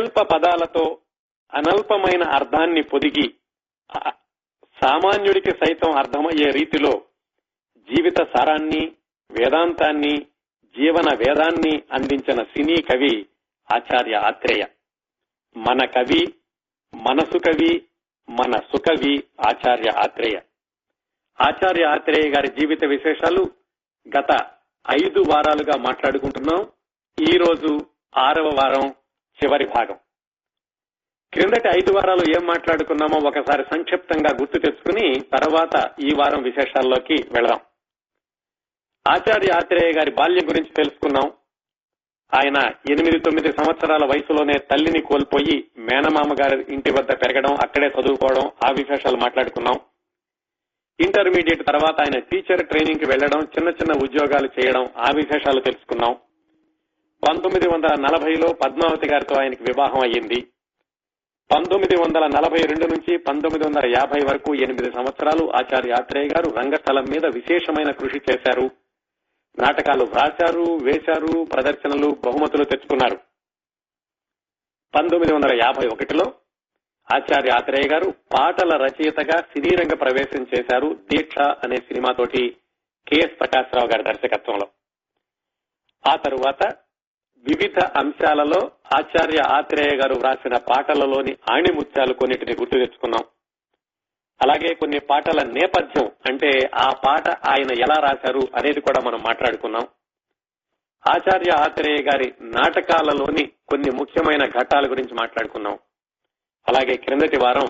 అత్యల్ప పదాలతో అనల్పమైన అర్థాన్ని పొదిగి సామాన్యుడికి సైతం అర్థమయ్యే రీతిలో జీవిత సారాన్ని వేదాంతాన్ని జీవన వేదాన్ని అందించిన సినీ కవి ఆచార్య ఆత్రేయ. మన కవి మనసు కవి మన సుకవి ఆచార్య ఆత్రేయ. ఆచార్య ఆత్రేయ గారి జీవిత విశేషాలు గత ఐదు వారాలుగా మాట్లాడుకుంటున్నాం. ఈ రోజు ఆరవ వారం చివరి భాగం. క్రిందటి ఐదు వారాలు ఏం మాట్లాడుకున్నామో ఒకసారి సంక్షిప్తంగా గుర్తు తెచ్చుకుని తర్వాత ఈ వారం విశేషాల్లోకి వెళదాం. ఆచార్య ఆత్రేయ గారి బాల్యం గురించి తెలుసుకున్నాం ఆయన ఎనిమిది తొమ్మిది సంవత్సరాల వయసులోనే తల్లిని కోల్పోయి మేనమామ గారి ఇంటి వద్ద పెరగడం అక్కడే చదువుకోవడం ఆ విశేషాలు మాట్లాడుకున్నాం. ఇంటర్మీడియట్ తర్వాత ఆయన టీచర్ ట్రైనింగ్కి వెళ్ళడం చిన్న చిన్న ఉద్యోగాలు చేయడం ఆ విశేషాలు తెలుసుకున్నాం. పంతొమ్మిది వందల నలభైలో పద్మావతి గారితో ఆయనకి వివాహం అయ్యింది. పంతొమ్మిది వందల నలభై రెండు నుంచి పంతొమ్మిది వందల యాభై వరకు ఎనిమిది సంవత్సరాలు ఆచార్య ఆత్రేయ గారు రంగస్థలం మీద విశేషమైన కృషి చేశారు. నాటకాలు వ్రాశారు వేశారు ప్రదర్శనలు బహుమతులు తెచ్చుకున్నారు. పంతొమ్మిది వందల యాభై ఒకటిలో ఆచార్య ఆత్రేయ గారు పాటల రచయితగా సినీరంగ ప్రవేశం చేశారు దీక్ష అనే సినిమాతోటి కెఎస్ ప్రకాశ్రావు గారి దర్శకత్వంలో. ఆ తరువాత వివిధ అంశాలలో ఆచార్య ఆత్రేయ గారు వ్రాసిన పాటలలోని ఆణిముత్యాలు కొన్నిటిని గుర్తు తెచ్చుకున్నాం. అలాగే కొన్ని పాటల నేపథ్యం అంటే ఆ పాట ఆయన ఎలా రాశారు అనేది కూడా మనం మాట్లాడుకున్నాం. ఆచార్య ఆత్రేయ గారి నాటకాలలోని కొన్ని ముఖ్యమైన ఘట్టాల గురించి మాట్లాడుకున్నాం. అలాగే క్రిందటి వారం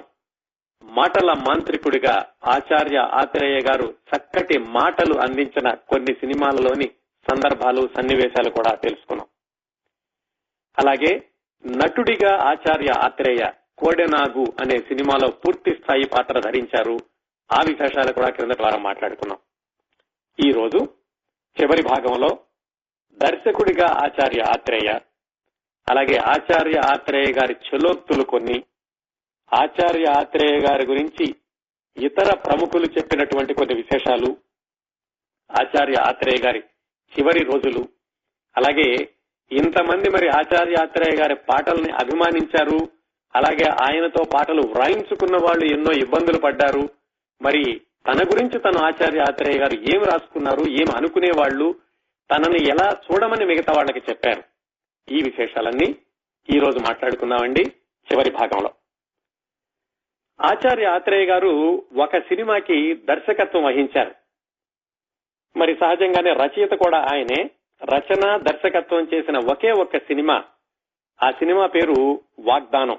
మాటల మాంత్రికుడిగా ఆచార్య ఆత్రేయ గారు చక్కటి మాటలు అందించిన కొన్ని సినిమాలలోని సందర్భాలు సన్నివేశాలు కూడా తెలుసుకున్నాం. అలాగే నటుడిగా ఆచార్య ఆత్రేయ కోడెనాగు అనే సినిమాలో పూర్తి స్థాయి పాత్ర ధరించారు. ఆ విశేషాలు కూడా క్రిందటి వారం మాట్లాడుకున్నాం. ఈ రోజు చివరి భాగంలో దర్శకుడిగా ఆచార్య ఆత్రేయ అలాగే ఆచార్య ఆత్రేయ గారి చలోక్తులు కొన్ని ఆచార్య ఆత్రేయ గారి గురించి ఇతర ప్రముఖులు చెప్పినటువంటి కొన్ని విశేషాలు ఆచార్య ఆత్రేయ గారి చివరి రోజులు అలాగే ఇంతమంది మరి ఆచార్య ఆత్రేయ గారి పాటల్ని అభిమానించారు. అలాగే ఆయనతో పాటలు వ్రాయించుకున్న వాళ్ళు ఎన్నో ఇబ్బందులు పడ్డారు. మరి తన గురించి తను ఆచార్య ఆత్రేయ గారు ఏమి రాసుకున్నారు ఏమి అనుకునేవాళ్ళు తనని ఎలా చూడమని మిగతా వాళ్ళకి చెప్పారు. ఈ విశేషాలన్నీ ఈ రోజు మాట్లాడుకున్నామండి చివరి భాగంలో. ఆచార్య ఆత్రేయ గారు ఒక సినిమాకి దర్శకత్వం వహించారు. మరి సహజంగానే రచయిత కూడా ఆయనే. రచన దర్శకత్వం చేసిన ఒకే ఒక్క సినిమా. ఆ సినిమా పేరు వాగ్దానం.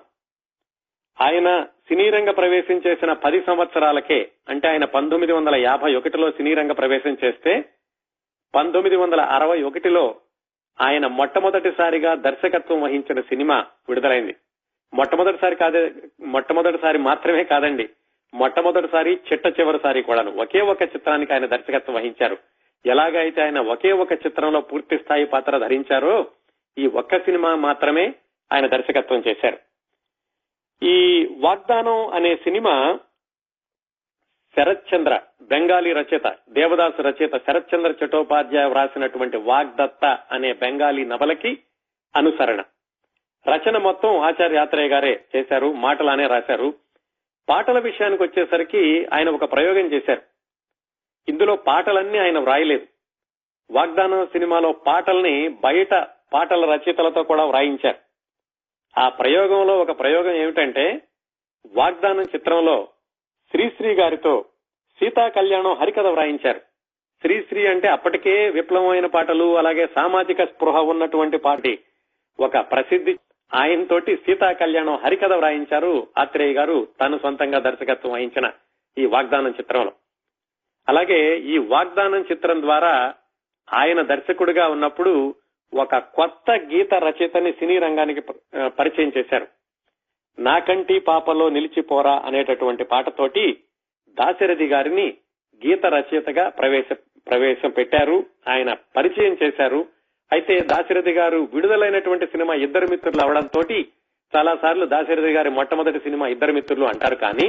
ఆయన సినీ రంగ ప్రవేశం చేసిన పది సంవత్సరాలకే అంటే ఆయన పంతొమ్మిది వందల యాభై ఒకటిలో సినీ రంగ ప్రవేశం చేస్తే పంతొమ్మిది వందల అరవై ఒకటిలో ఆయన మొట్టమొదటిసారిగా దర్శకత్వం వహించిన సినిమా విడుదలైంది. మొట్టమొదటిసారి కాదే మొట్టమొదటిసారి మాత్రమే కాదండి మొట్టమొదటిసారి చిట్ట చివరిసారి కూడాను. ఒకే ఒక చిత్రానికి ఆయన దర్శకత్వం వహించారు. ఎలాగైతే ఆయన ఒకే ఒక చిత్రంలో పూర్తి స్థాయి పాత్ర ధరించారో ఈ ఒక్క సినిమా మాత్రమే ఆయన దర్శకత్వం చేశారు. ఈ వాగ్దానం అనే సినిమా శరత్చంద్ర బెంగాలీ రచయిత దేవదాస్ రచయిత శరత్చంద్ర చటోపాధ్యాయ వ్రాసినటువంటి వాగ్దత్త అనే బెంగాలీ నవలకి అనుసరణ. రచన మొత్తం ఆచార్య యాత్రయ్య గారే చేశారు మాటలానే రాశారు. పాటల విషయానికి వచ్చేసరికి ఆయన ఒక ప్రయోగం చేశారు. ఇందులో పాటలన్నీ ఆయన వ్రాయలేదు. వాగ్దానం సినిమాలో పాటల్ని బయట పాటల రచయితలతో కూడా వ్రాయించారు. ఆ ప్రయోగంలో ఒక ప్రయోగం ఏమిటంటే వాగ్దానం చిత్రంలో శ్రీశ్రీ గారితో సీతా కళ్యాణం హరికథ వ్రాయించారు. శ్రీశ్రీ అంటే అప్పటికే విప్లవమైన పాటలు అలాగే సామాజిక స్పృహ ఉన్నటువంటి పాటి ఒక ప్రసిద్ధి. ఆయనతోటి సీతా కళ్యాణం హరికథ వ్రాయించారు. ఆత్రేయ గారు తను సొంతంగా దర్శకత్వం వహించిన ఈ వాగ్దానం చిత్రంలో. అలాగే ఈ వాగ్దానం చిత్రం ద్వారా ఆయన దర్శకుడిగా ఉన్నప్పుడు ఒక కొత్త గీత రచయితని సినీ రంగానికి పరిచయం చేశారు. నాకంటి పాపలో నిలిచిపోరా అనేటటువంటి పాటతోటి దాశరథి గారిని గీత రచయితగా ప్రవేశ ప్రవేశం పెట్టారు. ఆయన పరిచయం చేశారు. అయితే దాశరథి గారు విడుదలైనటువంటి సినిమా ఇద్దరు మిత్రులు అవడంతో చాలా సార్లు దాశరథి గారి మొట్టమొదటి సినిమా ఇద్దరు మిత్రులు అంటారు కానీ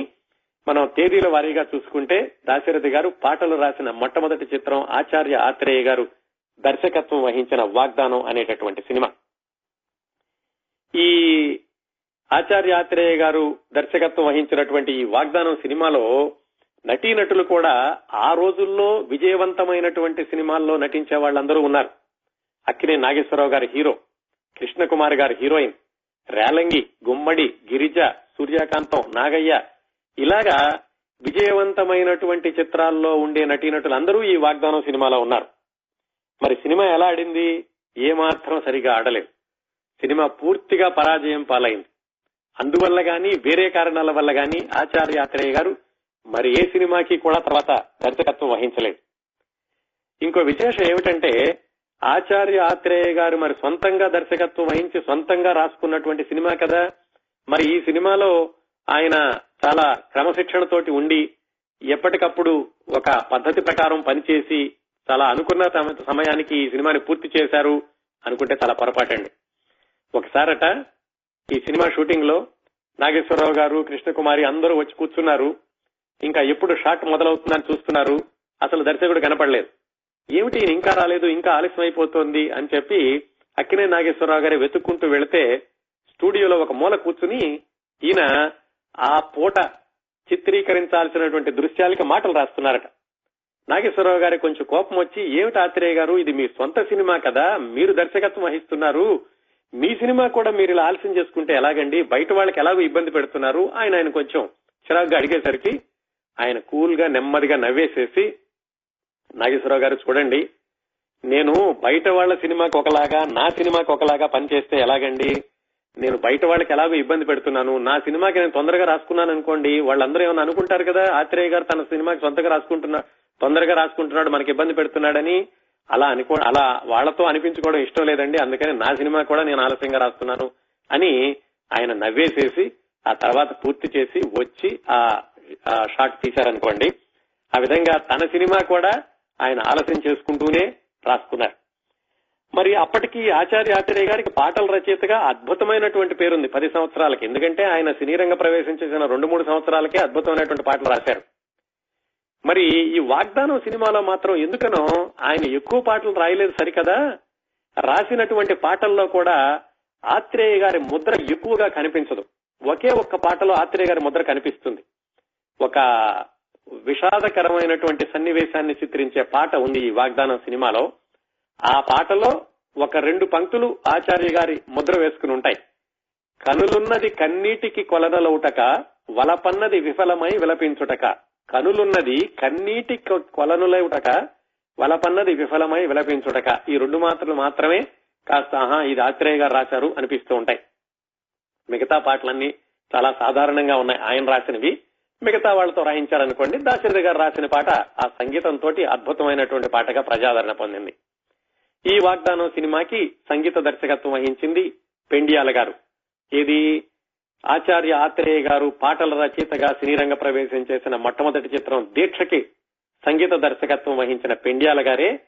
మనం తేదీల వారీగా చూసుకుంటే దాశరథి గారు పాటలు రాసిన మొట్టమొదటి చిత్రం ఆచార్య ఆత్రేయ గారు దర్శకత్వం వహించిన వాగ్దానం అనేటటువంటి సినిమా. ఈ ఆచార్య ఆత్రేయ గారు దర్శకత్వం వహించినటువంటి ఈ వాగ్దానం సినిమాలో నటీనటులు కూడా ఆ రోజుల్లో విజయవంతమైనటువంటి సినిమాల్లో నటించే వాళ్ళందరూ ఉన్నారు. అక్కినే నాగేశ్వరరావు గారి హీరో కృష్ణకుమార్ గారి హీరోయిన్ రేలంగి గుమ్మడి గిరిజ సూర్యకాంతం నాగయ్య ఇలాగా విజయవంతమైనటువంటి చిత్రాల్లో ఉండే నటీనటులు అందరూ ఈ వాగ్దానం సినిమాలో ఉన్నారు. మరి సినిమా ఎలా ఆడింది? ఏమాత్రం సరిగా ఆడలేదు. సినిమా పూర్తిగా పరాజయం పాలైంది. అందువల్ల గాని వేరే కారణాల వల్ల గాని ఆచార్య ఆత్రేయ గారు మరి ఏ సినిమాకి కూడా తర్వాత దర్శకత్వం వహించలేదు. ఇంకో విశేషం ఏమిటంటే ఆచార్య ఆత్రేయ గారు మరి సొంతంగా దర్శకత్వం వహించి సొంతంగా రాసుకున్నటువంటి సినిమా కదా. మరి ఈ సినిమాలో ఆయన చాలా క్రమశిక్షణతోటి ఉండి ఎప్పటికప్పుడు ఒక పద్ధతి ప్రకారం పనిచేసి చాలా అనుకున్న సమయానికి ఈ సినిమాని పూర్తి చేశారు అనుకుంటే చాలా పొరపాటండి. ఒకసారట ఈ సినిమా షూటింగ్లో నాగేశ్వరరావు గారు కృష్ణకుమారి అందరూ వచ్చి కూర్చున్నారు. ఇంకా ఎప్పుడు షాట్ మొదలవుతుందని చూస్తున్నారు. అసలు దర్శకుడు కనపడలేదు. ఏమిటి ఇంకా రాలేదు ఇంకా ఆలస్యం అయిపోతోంది అని చెప్పి అక్కినే నాగేశ్వరరావు గారి వెతుక్కుంటూ వెళితే స్టూడియోలో ఒక మూల కూర్చుని ఈయన ఆ పూట చిత్రీకరించాల్సినటువంటి దృశ్యాలకి మాటలు రాస్తున్నారట. నాగేశ్వరరావు గారి కొంచెం కోపం వచ్చి ఏమిటి ఆత్రేయ గారు ఇది మీ సొంత సినిమా కదా మీరు దర్శకత్వం వహిస్తున్నారు. మీ సినిమా కూడా మీరు ఇలా ఆలస్యం చేసుకుంటే ఎలాగండి? బయట వాళ్ళకి ఎలాగో ఇబ్బంది పెడుతున్నారు? ఆయన ఆయన కొంచెం చిరాగ్గా అడిగేసరికి ఆయన కూల్గా నెమ్మదిగా నవ్వేసేసి నాగేశ్వరరావు గారు చూడండి నేను బయట వాళ్ళ సినిమాకి ఒకలాగా నా సినిమాకి ఒకలాగా పనిచేస్తే ఎలాగండి? నేను బయట వాళ్ళకి ఎలాగో ఇబ్బంది పెడుతున్నాను. నా సినిమాకి నేను తొందరగా రాసుకున్నాను అనుకోండి. వాళ్ళందరూ ఏమైనా అనుకుంటారు కదా? ఆత్రేయ గారు తన సినిమాకి సొంతగా రాసుకుంటున్నా తొందరగా రాసుకుంటున్నాడు మనకి ఇబ్బంది పెడుతున్నాడని. అలా అనుకో అలా వాళ్ళతో అనిపించుకోవడం ఇష్టం లేదండి. అందుకని నా సినిమా కూడా నేను ఆలస్యంగా రాస్తున్నాను అని ఆయన నవ్వేసేసి ఆ తర్వాత పూర్తి చేసి వచ్చి ఆ ఆ షాట్ తీశారనుకోండి. ఆ విధంగా తన సినిమా కూడా ఆయన ఆలస్యం చేసుకుంటూనే రాసుకున్నారు. మరి అప్పటికి ఆచార్య ఆచార్య గారికి పాటల రచయితగా అద్భుతమైనటువంటి పేరుంది పది సంవత్సరాలకి. ఎందుకంటే ఆయన సినీ రంగ ప్రవేశం చేసిన రెండు మూడు సంవత్సరాలకే అద్భుతమైనటువంటి పాటలు రాశారు. మరి ఈ వాగ్దానం సినిమాలో మాత్రం ఎందుకనో ఆయన ఎక్కువ పాటలు రాయలేదు సరికదా? రాసినటువంటి పాటల్లో కూడా ఆత్రేయ గారి ముద్ర ఎక్కువగా కనిపించదు. ఒకే ఒక్క పాటలో ఆత్రేయ గారి ముద్ర కనిపిస్తుంది. ఒక విషాదకరమైనటువంటి సన్నివేశాన్ని చిత్రించే పాట ఉంది ఈ వాగ్దానం సినిమాలో. ఆ పాటలో ఒక రెండు పంక్తులు ఆచార్య గారి ముద్ర వేసుకుని ఉంటాయి. కనులున్నది కన్నీటికి కొలనలవుటక వలపన్నది విఫలమై విలపించుటక. కనులున్నది కన్నీటి కొలనులవుటక వలపన్నది విఫలమై విలపించుటక. ఈ రెండు మాత్రలు మాత్రమే కాస్త ఆహా ఇది ఆత్రేయ గారు రాశారు అనిపిస్తూ ఉంటాయి. మిగతా పాటలన్నీ చాలా సాధారణంగా ఉన్నాయి. ఆయన రాసినవి మిగతా వాళ్ళతో రాయించారనుకోండి దాశరథి గారు రాసిన పాట ఆ సంగీతంతో అద్భుతమైనటువంటి పాటగా ప్రజాదరణ పొందింది. ఈ వాగ్దానం సినిమాకి సంగీత దర్శకత్వం వహించింది పెండియాల గారు. ఇది ఆచార్య ఆత్రేయ గారు పాటల రచయితగా సినీరంగ ప్రవేశం చేసిన మొట్టమొదటి చిత్రం దీక్షకి సంగీత దర్శకత్వం వహించిన పెండియాల గారే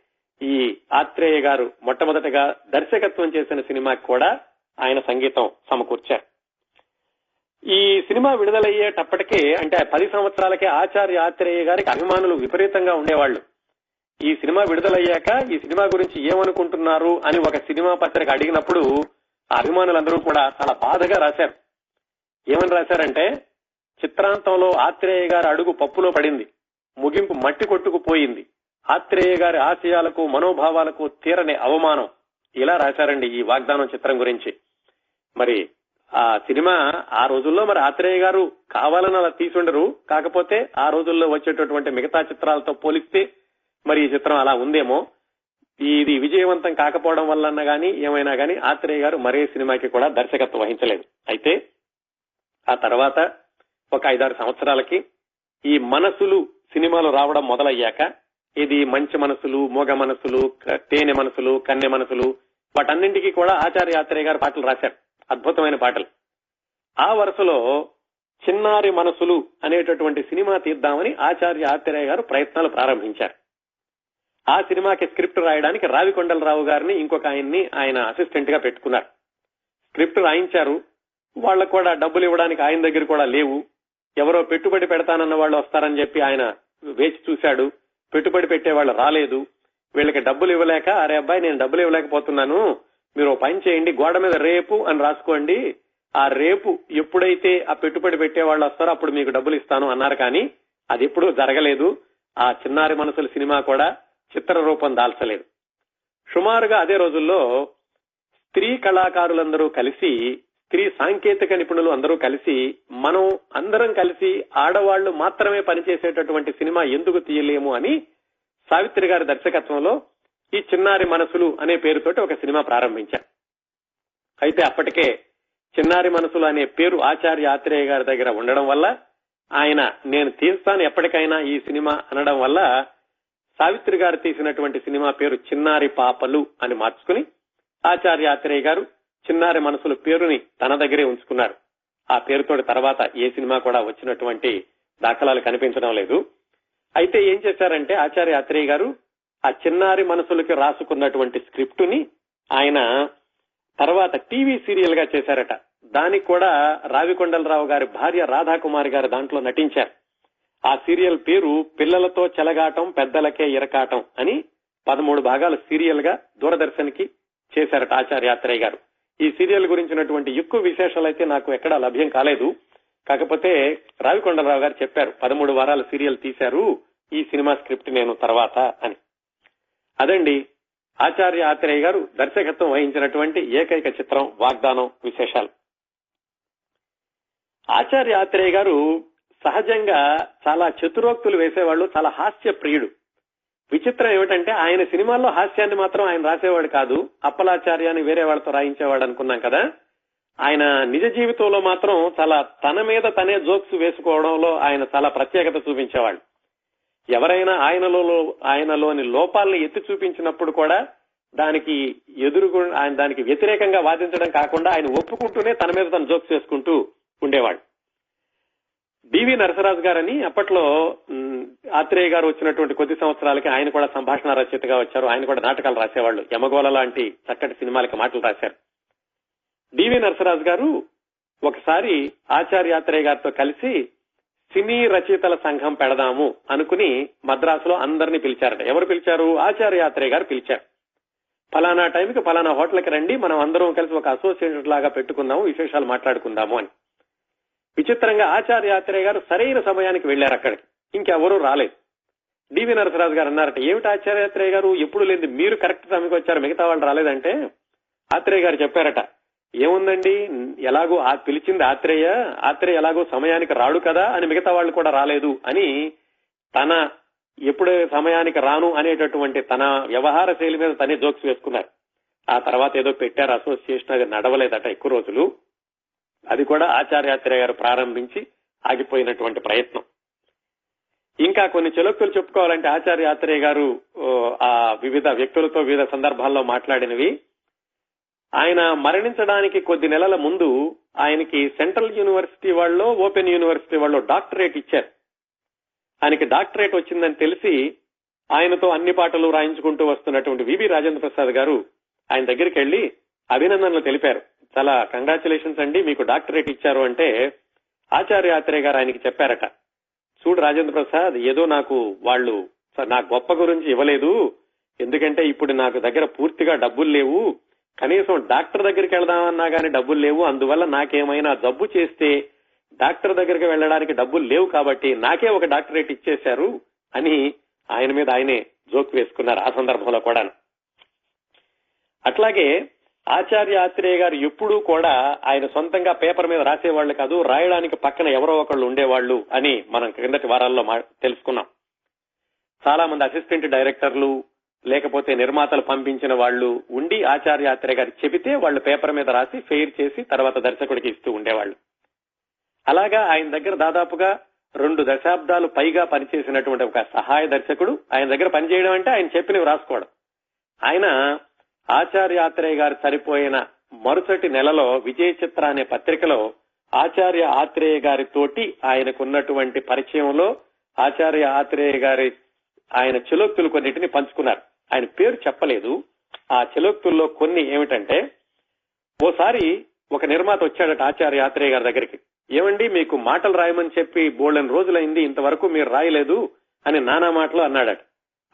ఈ ఆత్రేయ గారు మొట్టమొదటిగా దర్శకత్వం చేసిన సినిమాకి కూడా ఆయన సంగీతం సమకూర్చారు. ఈ సినిమా విడుదలయ్యేటప్పటికే అంటే పది సంవత్సరాలకే ఆచార్య ఆత్రేయ గారికి అభిమానులు విపరీతంగా ఉండేవాళ్ళు. ఈ సినిమా విడుదలయ్యాక ఈ సినిమా గురించి ఏమనుకుంటున్నారు అని ఒక సినిమా పత్రిక అడిగినప్పుడు అభిమానులందరూ కూడా చాలా బాధగా రాశారు. ఏమని రాశారంటే చిత్రాంతంలో ఆత్రేయ గారి అడుగు పప్పులో పడింది ముగింపు మట్టి కొట్టుకుపోయింది ఆత్రేయ గారి ఆశయాలకు మనోభావాలకు తీరని అవమానం. ఇలా రాశారండి ఈ వాగ్దానం చిత్రం గురించి. మరి ఆ సినిమా ఆ రోజుల్లో మరి ఆత్రేయ గారు కావాలని అలా తీసుండరు కాకపోతే ఆ రోజుల్లో వచ్చేటటువంటి మిగతా చిత్రాలతో పోలిస్తే మరి ఈ చిత్రం అలా ఉందేమో? ఇది విజయవంతం కాకపోవడం వల్ల గాని ఏమైనా గాని ఆత్రేయ గారు మరే సినిమాకి కూడా దర్శకత్వం వహించలేదు. అయితే ఆ తర్వాత ఒక ఐదారు సంవత్సరాలకి ఈ మనసులు సినిమాలు రావడం మొదలయ్యాక ఇది మంచి మనసులు మోగ మనసులు తేనె మనసులు కన్నె మనసులు వాటన్నింటికి కూడా ఆచార్య ఆత్రేయ గారు పాటలు రాశారు. అద్భుతమైన పాటలు. ఆ వరుసలో చిన్నారి మనసులు అనేటటువంటి సినిమా తీద్దామని ఆచార్య ఆత్రేయ గారు ప్రయత్నాలు ప్రారంభించారు. ఆ సినిమాకి స్క్రిప్ట్ రాయడానికి రావికొండలరావు గారిని ఇంకొక ఆయన్ని ఆయన అసిస్టెంట్గా పెట్టుకున్నారు. స్క్రిప్ట్ రాయించారు. వాళ్ళకు కూడా డబ్బులు ఇవ్వడానికి ఆయన దగ్గర కూడా లేవు. ఎవరో పెట్టుబడి పెడతానన్న వాళ్ళు వస్తారని చెప్పి ఆయన వేచి చూశాడు. పెట్టుబడి పెట్టే వాళ్ళు రాలేదు. వీళ్ళకి డబ్బులు ఇవ్వలేక అరే అబ్బాయి నేను డబ్బులు ఇవ్వలేకపోతున్నాను. మీరు పని చేయండి. గోడ మీద రేపు అని రాసుకోండి. ఆ రేపు ఎప్పుడైతే ఆ పెట్టుబడి పెట్టే వాళ్ళు వస్తారో అప్పుడు మీకు డబ్బులు ఇస్తాను అన్నారు కానీ అది ఎప్పుడూ జరగలేదు. ఆ చిన్నారి మనసుల సినిమా కూడా చిత్ర రూపం దాల్చలేదు. సుమారుగా అదే రోజుల్లో స్త్రీ కళాకారులందరూ కలిసి స్త్రీ సాంకేతిక నిపుణులు అందరూ కలిసి మనం అందరం కలిసి ఆడవాళ్ళు మాత్రమే పనిచేసేటటువంటి సినిమా ఎందుకు తీయలేము అని సావిత్రి గారి దర్శకత్వంలో ఈ చిన్నారి మనసులు అనే పేరుతోటి ఒక సినిమా ప్రారంభించారు అయితే అప్పటికే చిన్నారి మనసులు అనే పేరు ఆచార్య ఆత్రేయ గారి దగ్గర ఉండడం వల్ల ఆయన నేను తీస్తాను ఎప్పటికైనా ఈ సినిమా అనడం వల్ల సావిత్రి గారు తీసినటువంటి సినిమా పేరు చిన్నారి పాపలు అని మార్చుకుని ఆచార్య ఆత్రేయ గారు చిన్నారి మనసుల పేరుని తన దగ్గరే ఉంచుకున్నారు. ఆ పేరుతోటి తర్వాత ఏ సినిమా కూడా వచ్చినటువంటి దాఖలాలు కనిపించడం లేదు. అయితే ఏం చేశారంటే ఆచార్య ఆత్రేయ గారు ఆ చిన్నారి మనసులకి రాసుకున్నటువంటి స్క్రిప్ట్ని ఆయన తర్వాత టీవీ సీరియల్గా చేశారట. దానికి కూడా రావికొండలరావు గారి భార్య రాధాకుమారి గారు దాంట్లో నటించారు. ఆ సీరియల్ పేరు పిల్లలతో చెలగాటం పెద్దలకే ఇరకాటం అని పదమూడు భాగాలు సీరియల్గా దూరదర్శన్కి చేశారట ఆచార్యాత్రయ్య గారు. ఈ సీరియల్ గురించినటువంటి ఎక్కువ విశేషాలు అయితే నాకు ఎక్కడా లభ్యం కాలేదు. కాకపోతే రావికొండలరావు గారు చెప్పారు పదమూడు వారాల సీరియల్ తీశారు ఈ సినిమా స్క్రిప్ట్ నేను తర్వాత అని. అదండి ఆచార్య ఆత్రేయ గారు దర్శకత్వం వహించినటువంటి ఏకైక చిత్రం వాగ్దానం విశేషాలు. ఆచార్య ఆత్రేయ గారు సహజంగా చాలా చతురోక్తులు వేసేవాళ్ళు చాలా హాస్య ప్రియుడు విచిత్రం ఏమిటంటే ఆయన సినిమాల్లో హాస్యాన్ని మాత్రం ఆయన రాసేవాడు కాదు అప్పలాచార్యాన్ని వేరే వాళ్ళతో రాయించేవాడు అనుకున్నాం కదా. ఆయన నిజ జీవితంలో మాత్రం చాలా తన మీద తనే జోక్స్ వేసుకోవడంలో ఆయన చాలా ప్రత్యేకత చూపించేవాడు ఎవరైనా ఆయనలో ఆయనలోని లోపాలను ఎత్తి చూపించినప్పుడు కూడా దానికి ఎదురు ఆయన దానికి వ్యతిరేకంగా వాదించడం కాకుండా ఆయన ఒప్పుకుంటూనే తన మీద తను జోక్స్ చేసుకుంటూ ఉండేవాడు. డివి నరసరాజు గారని అప్పట్లో ఆత్రేయ గారు వచ్చినటువంటి కొద్ది సంవత్సరాలకి ఆయన కూడా సంభాషణ రచయితగా వచ్చారు. ఆయన కూడా నాటకాలు రాసేవాళ్ళు. యమగోళ లాంటి చక్కటి సినిమాలకి మాటలు రాశారు. డివి నరసరాజు గారు ఒకసారి ఆచార్య ఆత్రేయ గారితో కలిసి సినీ రచయితల సంఘం పెడదాము అనుకుని మద్రాసులో అందరినీ పిలిచారట. ఎవరు పిలిచారు? ఆచార్య ఆత్రేయ గారు పిలిచారు. ఫలానా టైంకి ఫలానా హోటల్కి రండి మనం అందరం కలిసి ఒక అసోసియేషన్ లాగా పెట్టుకుందాము విశేషాలు మాట్లాడుకుందాము అని. విచిత్రంగా ఆచార్య ఆత్రేయ గారు సరైన సమయానికి వెళ్ళారు అక్కడికి. ఇంకెవరూ రాలేదు. డివి నరసరాజు గారు అన్నారట ఏమిటి ఆచార్య ఆత్రేయ గారు? ఎప్పుడు లేదు మీరు కరెక్ట్ సమయంకి వచ్చారు మిగతా వాళ్ళు రాలేదంటే? ఆత్రేయ గారు చెప్పారట ఏముందండి? ఎలాగో ఆ పిలిచింది ఆత్రేయ ఆత్రేయ ఎలాగో సమయానికి రాడు కదా అని మిగతా వాళ్ళు కూడా రాలేదు అని తన ఎప్పుడు సమయానికి రాను అనేటటువంటి తన వ్యవహార శైలి మీద తనే జోక్స్ వేసుకున్నారు. ఆ తర్వాత ఏదో పెట్టారు అసోసియేషన్ అది నడవలేదట ఎక్కువ రోజులు. అది కూడా ఆచార్యాత్రేయ గారు ప్రారంభించి ఆగిపోయినటువంటి ప్రయత్నం. ఇంకా కొన్ని చెలొక్కులు చెప్పుకోవాలంటే ఆచార్యాత్రేయ గారు ఆ వివిధ వ్యక్తులతో వివిధ సందర్భాల్లో మాట్లాడినవి. ఆయన మరణించడానికి కొద్ది నెలల ముందు ఆయనకి సెంట్రల్ యూనివర్సిటీ వాళ్ళు ఓపెన్ యూనివర్సిటీ వాళ్ళు డాక్టరేట్ ఇచ్చారు. ఆయనకి డాక్టరేట్ వచ్చిందని తెలిసి ఆయనతో అన్ని పాటలు రాయించుకుంటూ వస్తున్నటువంటి వివి రాజేంద్ర ప్రసాద్ గారు ఆయన దగ్గరికి వెళ్ళి అభినందనలు తెలిపారు. చాలా కంగ్రాచులేషన్స్ అండి. మీకు డాక్టరేట్ ఇచ్చారు అంటే ఆచార్య ఆత్రేయ గారు ఆయనకి చెప్పారట. చూడు రాజేంద్ర ప్రసాద్ ఏదో నాకు వాళ్ళు నా గొప్ప గురించి ఇవ్వలేదు. ఎందుకంటే ఇప్పుడు నాకు దగ్గర పూర్తిగా డబ్బులు లేవు. కనీసం డాక్టర్ దగ్గరికి వెళదామన్నా గానీ డబ్బులు లేవు. అందువల్ల నాకేమైనా జబ్బు చేస్తే డాక్టర్ దగ్గరికి వెళ్ళడానికి డబ్బులు లేవు కాబట్టి నాకే ఒక డాక్టరేట్ ఇచ్చేశారు అని ఆయన మీద ఆయనే జోక్ వేసుకున్నారు ఆ సందర్భంలో కూడా అట్లాగే ఆచార్య ఆత్రేయ గారు ఎప్పుడూ కూడా ఆయన సొంతంగా పేపర్ మీద రాసేవాళ్ళు కాదు రాయడానికి పక్కన ఎవరో ఒకళ్ళు ఉండేవాళ్ళు అని మనం క్రిందటి వారాల్లో మా- తెలుసుకున్నాం. చాలా మంది అసిస్టెంట్ డైరెక్టర్లు లేకపోతే నిర్మాతలు పంపించిన వాళ్ళు ఉండి ఆచార్య ఆత్రేయ గారు చెబితే వాళ్ళు పేపర్ మీద రాసి ఫెయిర్ చేసి తర్వాత దర్శకుడికి ఇస్తూ ఉండేవాళ్ళు. అలాగా ఆయన దగ్గర దాదాపుగా రెండు దశాబ్దాలు పైగా పనిచేసినటువంటి ఒక సహాయ దర్శకుడు. ఆయన దగ్గర పనిచేయడం అంటే ఆయన చెప్పినవి రాసుకోవడం. ఆయన ఆచార్యాత్రేయ గారు సరిపోయిన మరుసటి నెలలో విజయ చిత్ర అనే పత్రికలో ఆచార్య ఆత్రేయ గారి తోటి ఆయనకున్నటువంటి పరిచయంలో ఆచార్య ఆత్రేయ గారి ఆయన చిలోక్తులు కొన్నిటిని పంచుకున్నారు. ఆయన పేరు చెప్పలేదు. ఆ చిలోక్తుల్లో కొన్ని ఏమిటంటే ఓసారి ఒక నిర్మాత వచ్చాడట ఆచార్య ఆత్రేయ గారి దగ్గరికి. ఏమండి మీకు మాటలు రాయమని చెప్పి బోళ్ళని రోజులైంది ఇంతవరకు మీరు రాయలేదు అని నానా మాటలు అన్నాడట.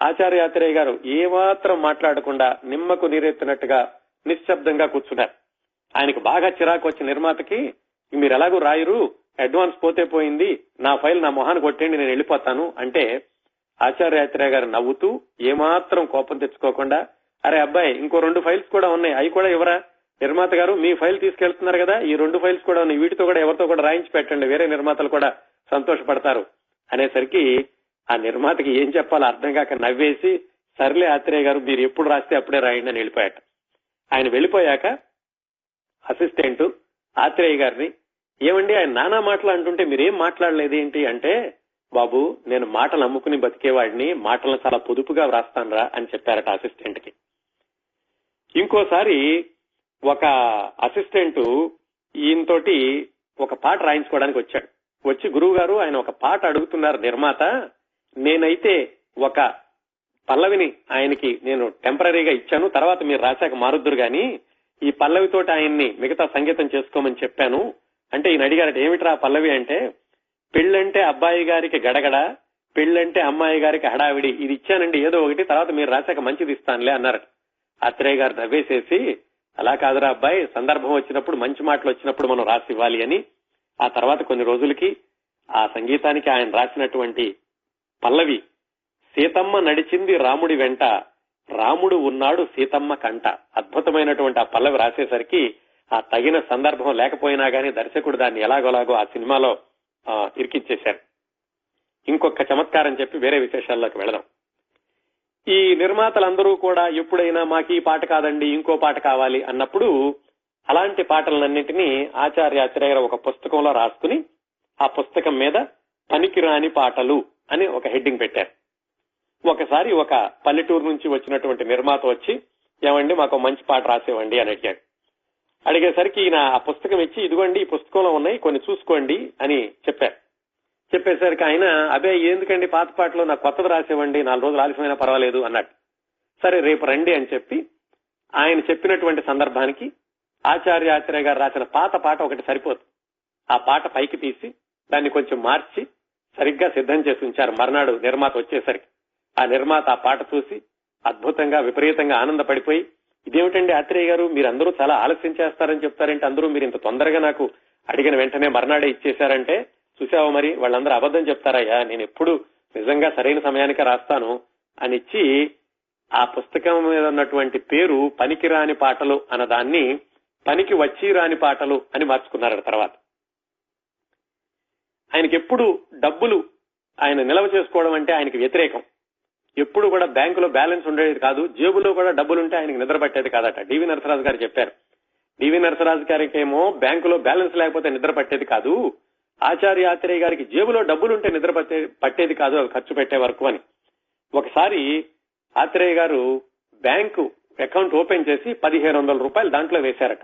ఆచార్య ఆత్రేయ గారు ఏమాత్రం మాట్లాడకుండా నిమ్మకు నీరెత్తినట్టుగా నిశ్శబ్దంగా కూర్చున్నారు. ఆయనకు బాగా చిరాకు వచ్చిన నిర్మాతకి మీరు ఎలాగూ రాయరు అడ్వాన్స్ పోతే పోయింది నా ఫైల్ నా మొహాన్ని కొట్టండి నేను వెళ్ళిపోతాను అంటే ఆచార్యాత్ర గారు నవ్వుతూ ఏమాత్రం కోపం తెచ్చుకోకుండా అరే అబ్బాయి ఇంకో రెండు ఫైల్స్ కూడా ఉన్నాయి అవి కూడా ఇవ్వరా? నిర్మాత గారు మీ ఫైల్ తీసుకెళ్తున్నారు కదా ఈ రెండు ఫైల్స్ కూడా ఉన్నాయి వీటితో కూడా ఎవరితో కూడా రాయించి పెట్టండి వేరే నిర్మాతలు కూడా సంతోషపడతారు అనేసరికి ఆ నిర్మాతకి ఏం చెప్పాలో అర్థం కాక నవ్వేసి సర్లే ఆత్రేయ గారు మీరు ఎప్పుడు రాస్తే అప్పుడే రాయండి అని వెళ్ళిపోయాట. ఆయన వెళ్ళిపోయాక అసిస్టెంట్ ఆత్రేయ గారిని ఏమండి ఆయన నానా మాటలు అంటుంటే మీరేం మాట్లాడలేదు ఏంటి అంటే బాబు నేను మాటలు అమ్ముకుని బతికేవాడిని మాటలను చాలా పొదుపుగా వ్రాస్తానరా అని చెప్పారట అసిస్టెంట్కి. ఇంకోసారి ఒక అసిస్టెంట్ ఈయనతోటి ఒక పాట రాయించుకోవడానికి వచ్చాడు. వచ్చి గురువు గారు ఆయన ఒక పాట అడుగుతున్నారు నిర్మాత నేనైతే ఒక పల్లవిని ఆయనకి నేను టెంపరీగా ఇచ్చాను. తర్వాత మీరు రాశాక మారుద్దురు గాని ఈ పల్లవితో ఆయన్ని మిగతా సంగీతం చేసుకోమని చెప్పాను. అంటే ఈయన అడిగారట ఏమిట్రా పల్లవి అంటే? పెళ్ళంటే అబ్బాయి గారికి గడగడ పెళ్ళంటే అమ్మాయి గారికి హడావిడి. ఇది ఇచ్చానండి ఏదో ఒకటి. తర్వాత మీరు రాశాక మంచిది ఇస్తానులే అన్నారట. అత్రేయ గారు నవ్వేసేసి అలా కాదురా అబ్బాయి సందర్భం వచ్చినప్పుడు మంచి మాటలు వచ్చినప్పుడు మనం రాసి ఇవ్వాలి అని. ఆ తర్వాత కొన్ని రోజులకి ఆ సంగీతానికి ఆయన రాసినటువంటి పల్లవి సీతమ్మ నడిచింది రాముడి వెంట. రాముడు ఉన్నాడు సీతమ్మ కంట. అద్భుతమైనటువంటి ఆ పల్లవి రాసేసరికి ఆ తగిన సందర్భం లేకపోయినా గానీ దర్శకుడు దాన్ని ఎలాగోలాగో ఆ సినిమాలో ఇరికిచ్చేశారు ఇంకొక చమత్కారం చెప్పి వేరే విశేషాల్లోకి వెళదాం. ఈ నిర్మాతలందరూ కూడా ఎప్పుడైనా మాకు ఈ పాట కాదండి ఇంకో పాట కావాలి అన్నప్పుడు అలాంటి పాటలన్నింటినీ ఆచార్య ఆచార్య ఒక పుస్తకంలో రాసుకుని ఆ పుస్తకం మీద పనికిరాని పాటలు అని ఒక హెడ్డింగ్ పెట్టారు. ఒకసారి ఒక పల్లెటూరు నుంచి వచ్చినటువంటి నిర్మాత వచ్చి ఏమండి మాకు మంచి పాట రాసేవండి అని అడిగాడు అడిగేసరికి ఈయన ఆ పుస్తకం ఇచ్చి ఇదిగోండి ఈ పుస్తకంలో ఉన్నాయి కొన్ని చూసుకోండి అని చెప్పారు. చెప్పేసరికి ఆయన అబే ఎందుకండి పాత పాటలు నాకు కొత్తది రాసేవండి నాలుగు రోజులు ఆలస్యమైనా పర్వాలేదు అన్నాడు. సరే రేపు రండి అని చెప్పి ఆయన చెప్పినటువంటి సందర్భానికి ఆచార్య ఆచార్య గారు రాసిన పాత పాట ఒకటి సరిపోదు. ఆ పాట పైకి తీసి దాన్ని కొంచెం మార్చి సరిగ్గా సిద్ధం చేసి ఉంచారు మర్నాడు నిర్మాత వచ్చేసరికి. ఆ నిర్మాత ఆ పాట చూసి అద్భుతంగా విపరీతంగా ఆనందపడిపోయి ఇదేమిటండి ఆత్రేయ గారు? మీరందరూ చాలా ఆలస్యం చేస్తారని చెప్తారంటే అందరూ మీరు ఇంత తొందరగా నాకు అడిగిన వెంటనే మర్నాడే ఇచ్చేశారంటే చూసావా మరి? వాళ్ళందరూ అబద్ధం చెప్తారయ్యా. నేను ఎప్పుడు నిజంగా సరైన సమయానికే రాస్తాను అని ఇచ్చి ఆ పుస్తకం మీద ఉన్నటువంటి పేరు పనికిరాని పాటలు అన్న దాన్ని పనికి వచ్చి రాని పాటలు అని మార్చుకున్నారు తర్వాత. ఆయనకి ఎప్పుడు డబ్బులు ఆయన నిల్వ చేసుకోవడం అంటే ఆయనకి వ్యతిరేకం. ఎప్పుడు కూడా బ్యాంకులో బ్యాలెన్స్ ఉండేది కాదు. జేబులో కూడా డబ్బులు ఉంటే ఆయనకి నిద్ర పట్టేది కాదట. డివి నరసరాజు గారు చెప్పారు. డివి నరసరాజు గారికి ఏమో బ్యాంకులో బ్యాలెన్స్ లేకపోతే నిద్ర పట్టేది కాదు. ఆచార్య ఆత్రేయ గారికి జేబులో డబ్బులు ఉంటే నిద్ర పట్టే పట్టేది కాదు. అవి ఖర్చు పెట్టే వరకు అని. ఒకసారి ఆత్రేయ గారు బ్యాంకు అకౌంట్ ఓపెన్ చేసి పదిహేను వందల రూపాయలు దాంట్లో వేశారట.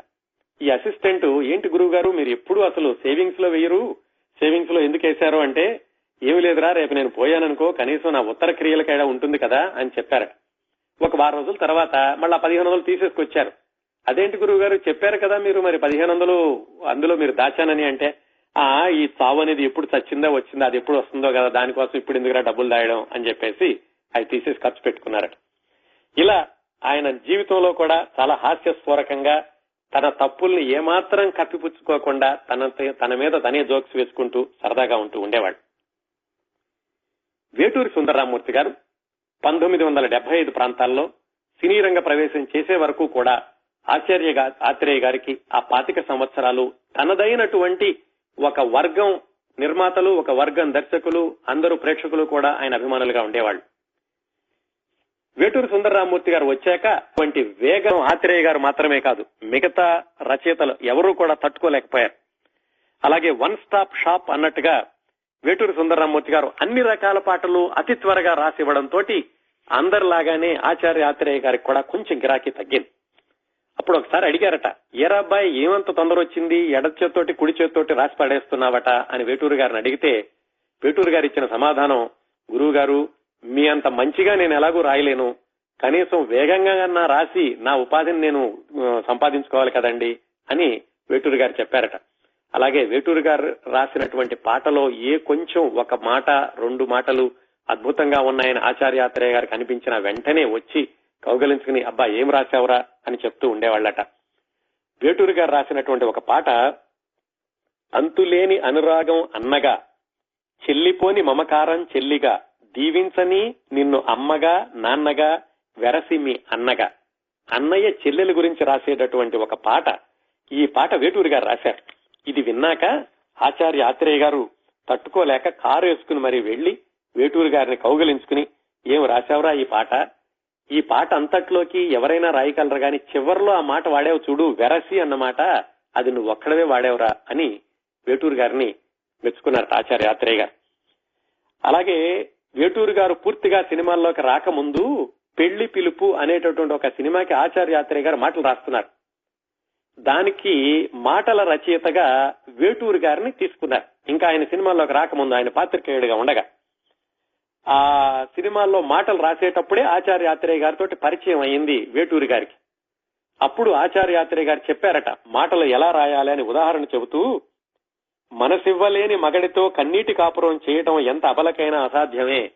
ఈ అసిస్టెంట్ ఏంటి గురువు గారు మీరు ఎప్పుడు అసలు సేవింగ్స్లో వేయరు? సేవింగ్స్లో ఎందుకు వేశారు అంటే ఏమి లేదురా రేపు నేను పోయాననుకో కనీసం నా ఉత్తర క్రియలకైనా ఉంటుంది కదా అని చెప్పారట. ఒక వారం రోజుల తర్వాత మళ్ళా పదిహేను వందలు తీసేసుకొచ్చారు. అదేంటి గురువు గారు చెప్పారు కదా మీరు మరి పదిహేను వందలు అందులో మీరు దాచానని అంటే ఆ ఈ చావు అనేది ఎప్పుడు చచ్చిందో వచ్చిందో అది ఎప్పుడు వస్తుందో కదా దానికోసం ఇప్పుడు ఎందుకురా డబ్బులు దాయడం అని చెప్పేసి అవి తీసేసి ఖర్చు పెట్టుకున్నారట. ఇలా ఆయన జీవితంలో కూడా చాలా హాస్యస్ఫూరకంగా తన తప్పుల్ని ఏమాత్రం కప్పిపుచ్చుకోకుండా తన తన మీద తనే జోక్స్ వేసుకుంటూ సరదాగా ఉంటూ ఉండేవాడు. వేటూరి సుందరరామూర్తి గారు పంతొమ్మిది వందల డెబ్బై ఐదు ప్రాంతాల్లో సినీ రంగ ప్రవేశం చేసే వరకు కూడా ఆచార్య ఆత్రేయ గారికి ఆ పాతిక సంవత్సరాలు తనదైనటువంటి ఒక వర్గం నిర్మాతలు ఒక వర్గం దర్శకులు అందరూ ప్రేక్షకులు కూడా ఆయన అభిమానులుగా ఉండేవాళ్ళు. వేటూరు సుందరరామూర్తి గారు వచ్చాక వంటి వేగం ఆత్రేయ గారు మాత్రమే కాదు మిగతా రచయితలు ఎవరూ కూడా తట్టుకోలేకపోయారు. అలాగే వన్ స్టాప్ షాప్ అన్నట్టుగా వేటూరు సుందరరామూర్తి గారు అన్ని రకాల పాటలు అతి త్వరగా రాసి ఇవ్వడంతో అందరిలాగానే ఆచార్య ఆత్రేయ గారికి కూడా కొంచెం గిరాకీ తగ్గింది. అప్పుడు ఒకసారి అడిగారట ఏరా అబ్బాయి ఏమంత తొందర వచ్చింది? ఎడ చేత్తోటి కుడి చేత్తోటి రాసి పడేస్తున్నావట? అని వేటూరు గారిని అడిగితే వేటూరు గారు ఇచ్చిన సమాధానం గురువు గారు మీ అంత మంచిగా నేను ఎలాగూ రాయలేను. కనీసం వేగంగా నా రాసి నా ఉపాధిని నేను సంపాదించుకోవాలి కదండి అని వేటూరు గారు చెప్పారట. అలాగే వేటూరు గారు రాసినటువంటి పాటలో ఏ కొంచెం ఒక మాట రెండు మాటలు అద్భుతంగా ఉన్నాయని ఆచార్యాత్రేయ గారికి అనిపించిన వెంటనే వచ్చి కౌగలించుకుని అబ్బా ఏం రాశావురా? అని చెప్తూ ఉండేవాళ్ళట. వేటూరు గారు రాసినటువంటి ఒక పాట అంతులేని అనురాగం అన్నగా చెల్లిపోని మమకారం చెల్లిగా దీవించని నిన్ను అమ్మగా నాన్నగా వెరసి మీ అన్నగా. అన్నయ్య చెల్లెల గురించి రాసేటటువంటి ఒక పాట. ఈ పాట వేటూరు గారు రాశారు. ఇది విన్నాక ఆచార్య ఆత్రేయ గారు తట్టుకోలేక కారు వేసుకుని మరి వెళ్ళి వేటూరు గారిని కౌగలించుకుని ఏం రాశావురా ఈ పాట? ఈ పాట అంతట్లోకి ఎవరైనా రాయగలరు గాని చివర్లో ఆ మాట వాడేవు చూడు వెరసి అన్నమాట. అది నువ్వు ఒక్కడవే వాడేవరా అని వేటూరు గారిని మెచ్చుకున్నారు ఆచార్య ఆత్రేయ గారు. అలాగే వేటూరు గారు పూర్తిగా సినిమాల్లోకి రాకముందు పెళ్ళి పిలుపు అనేటటువంటి ఒక సినిమాకి ఆచార్య గారు మాటలు రాస్తున్నారు. దానికి మాటల రచయితగా వేటూరు గారిని తీసుకున్నారు. ఇంకా ఆయన సినిమాల్లోకి రాకముందు ఆయన పాత్రికేయుడిగా ఉండగా. ఆ సినిమాల్లో మాటలు రాసేటప్పుడే ఆచార్య ఆత్రేయ గారితో పరిచయం అయింది వేటూరి గారికి. అప్పుడు ఆచార్య ఆత్రేయ గారు చెప్పారట మాటలు ఎలా రాయాలి అని ఉదాహరణ చెబుతూ మనసివ్వలేని మగడితో కన్నీటి కాపురం చేయటం ఎంత అబలకైనా అసాధ్యమే.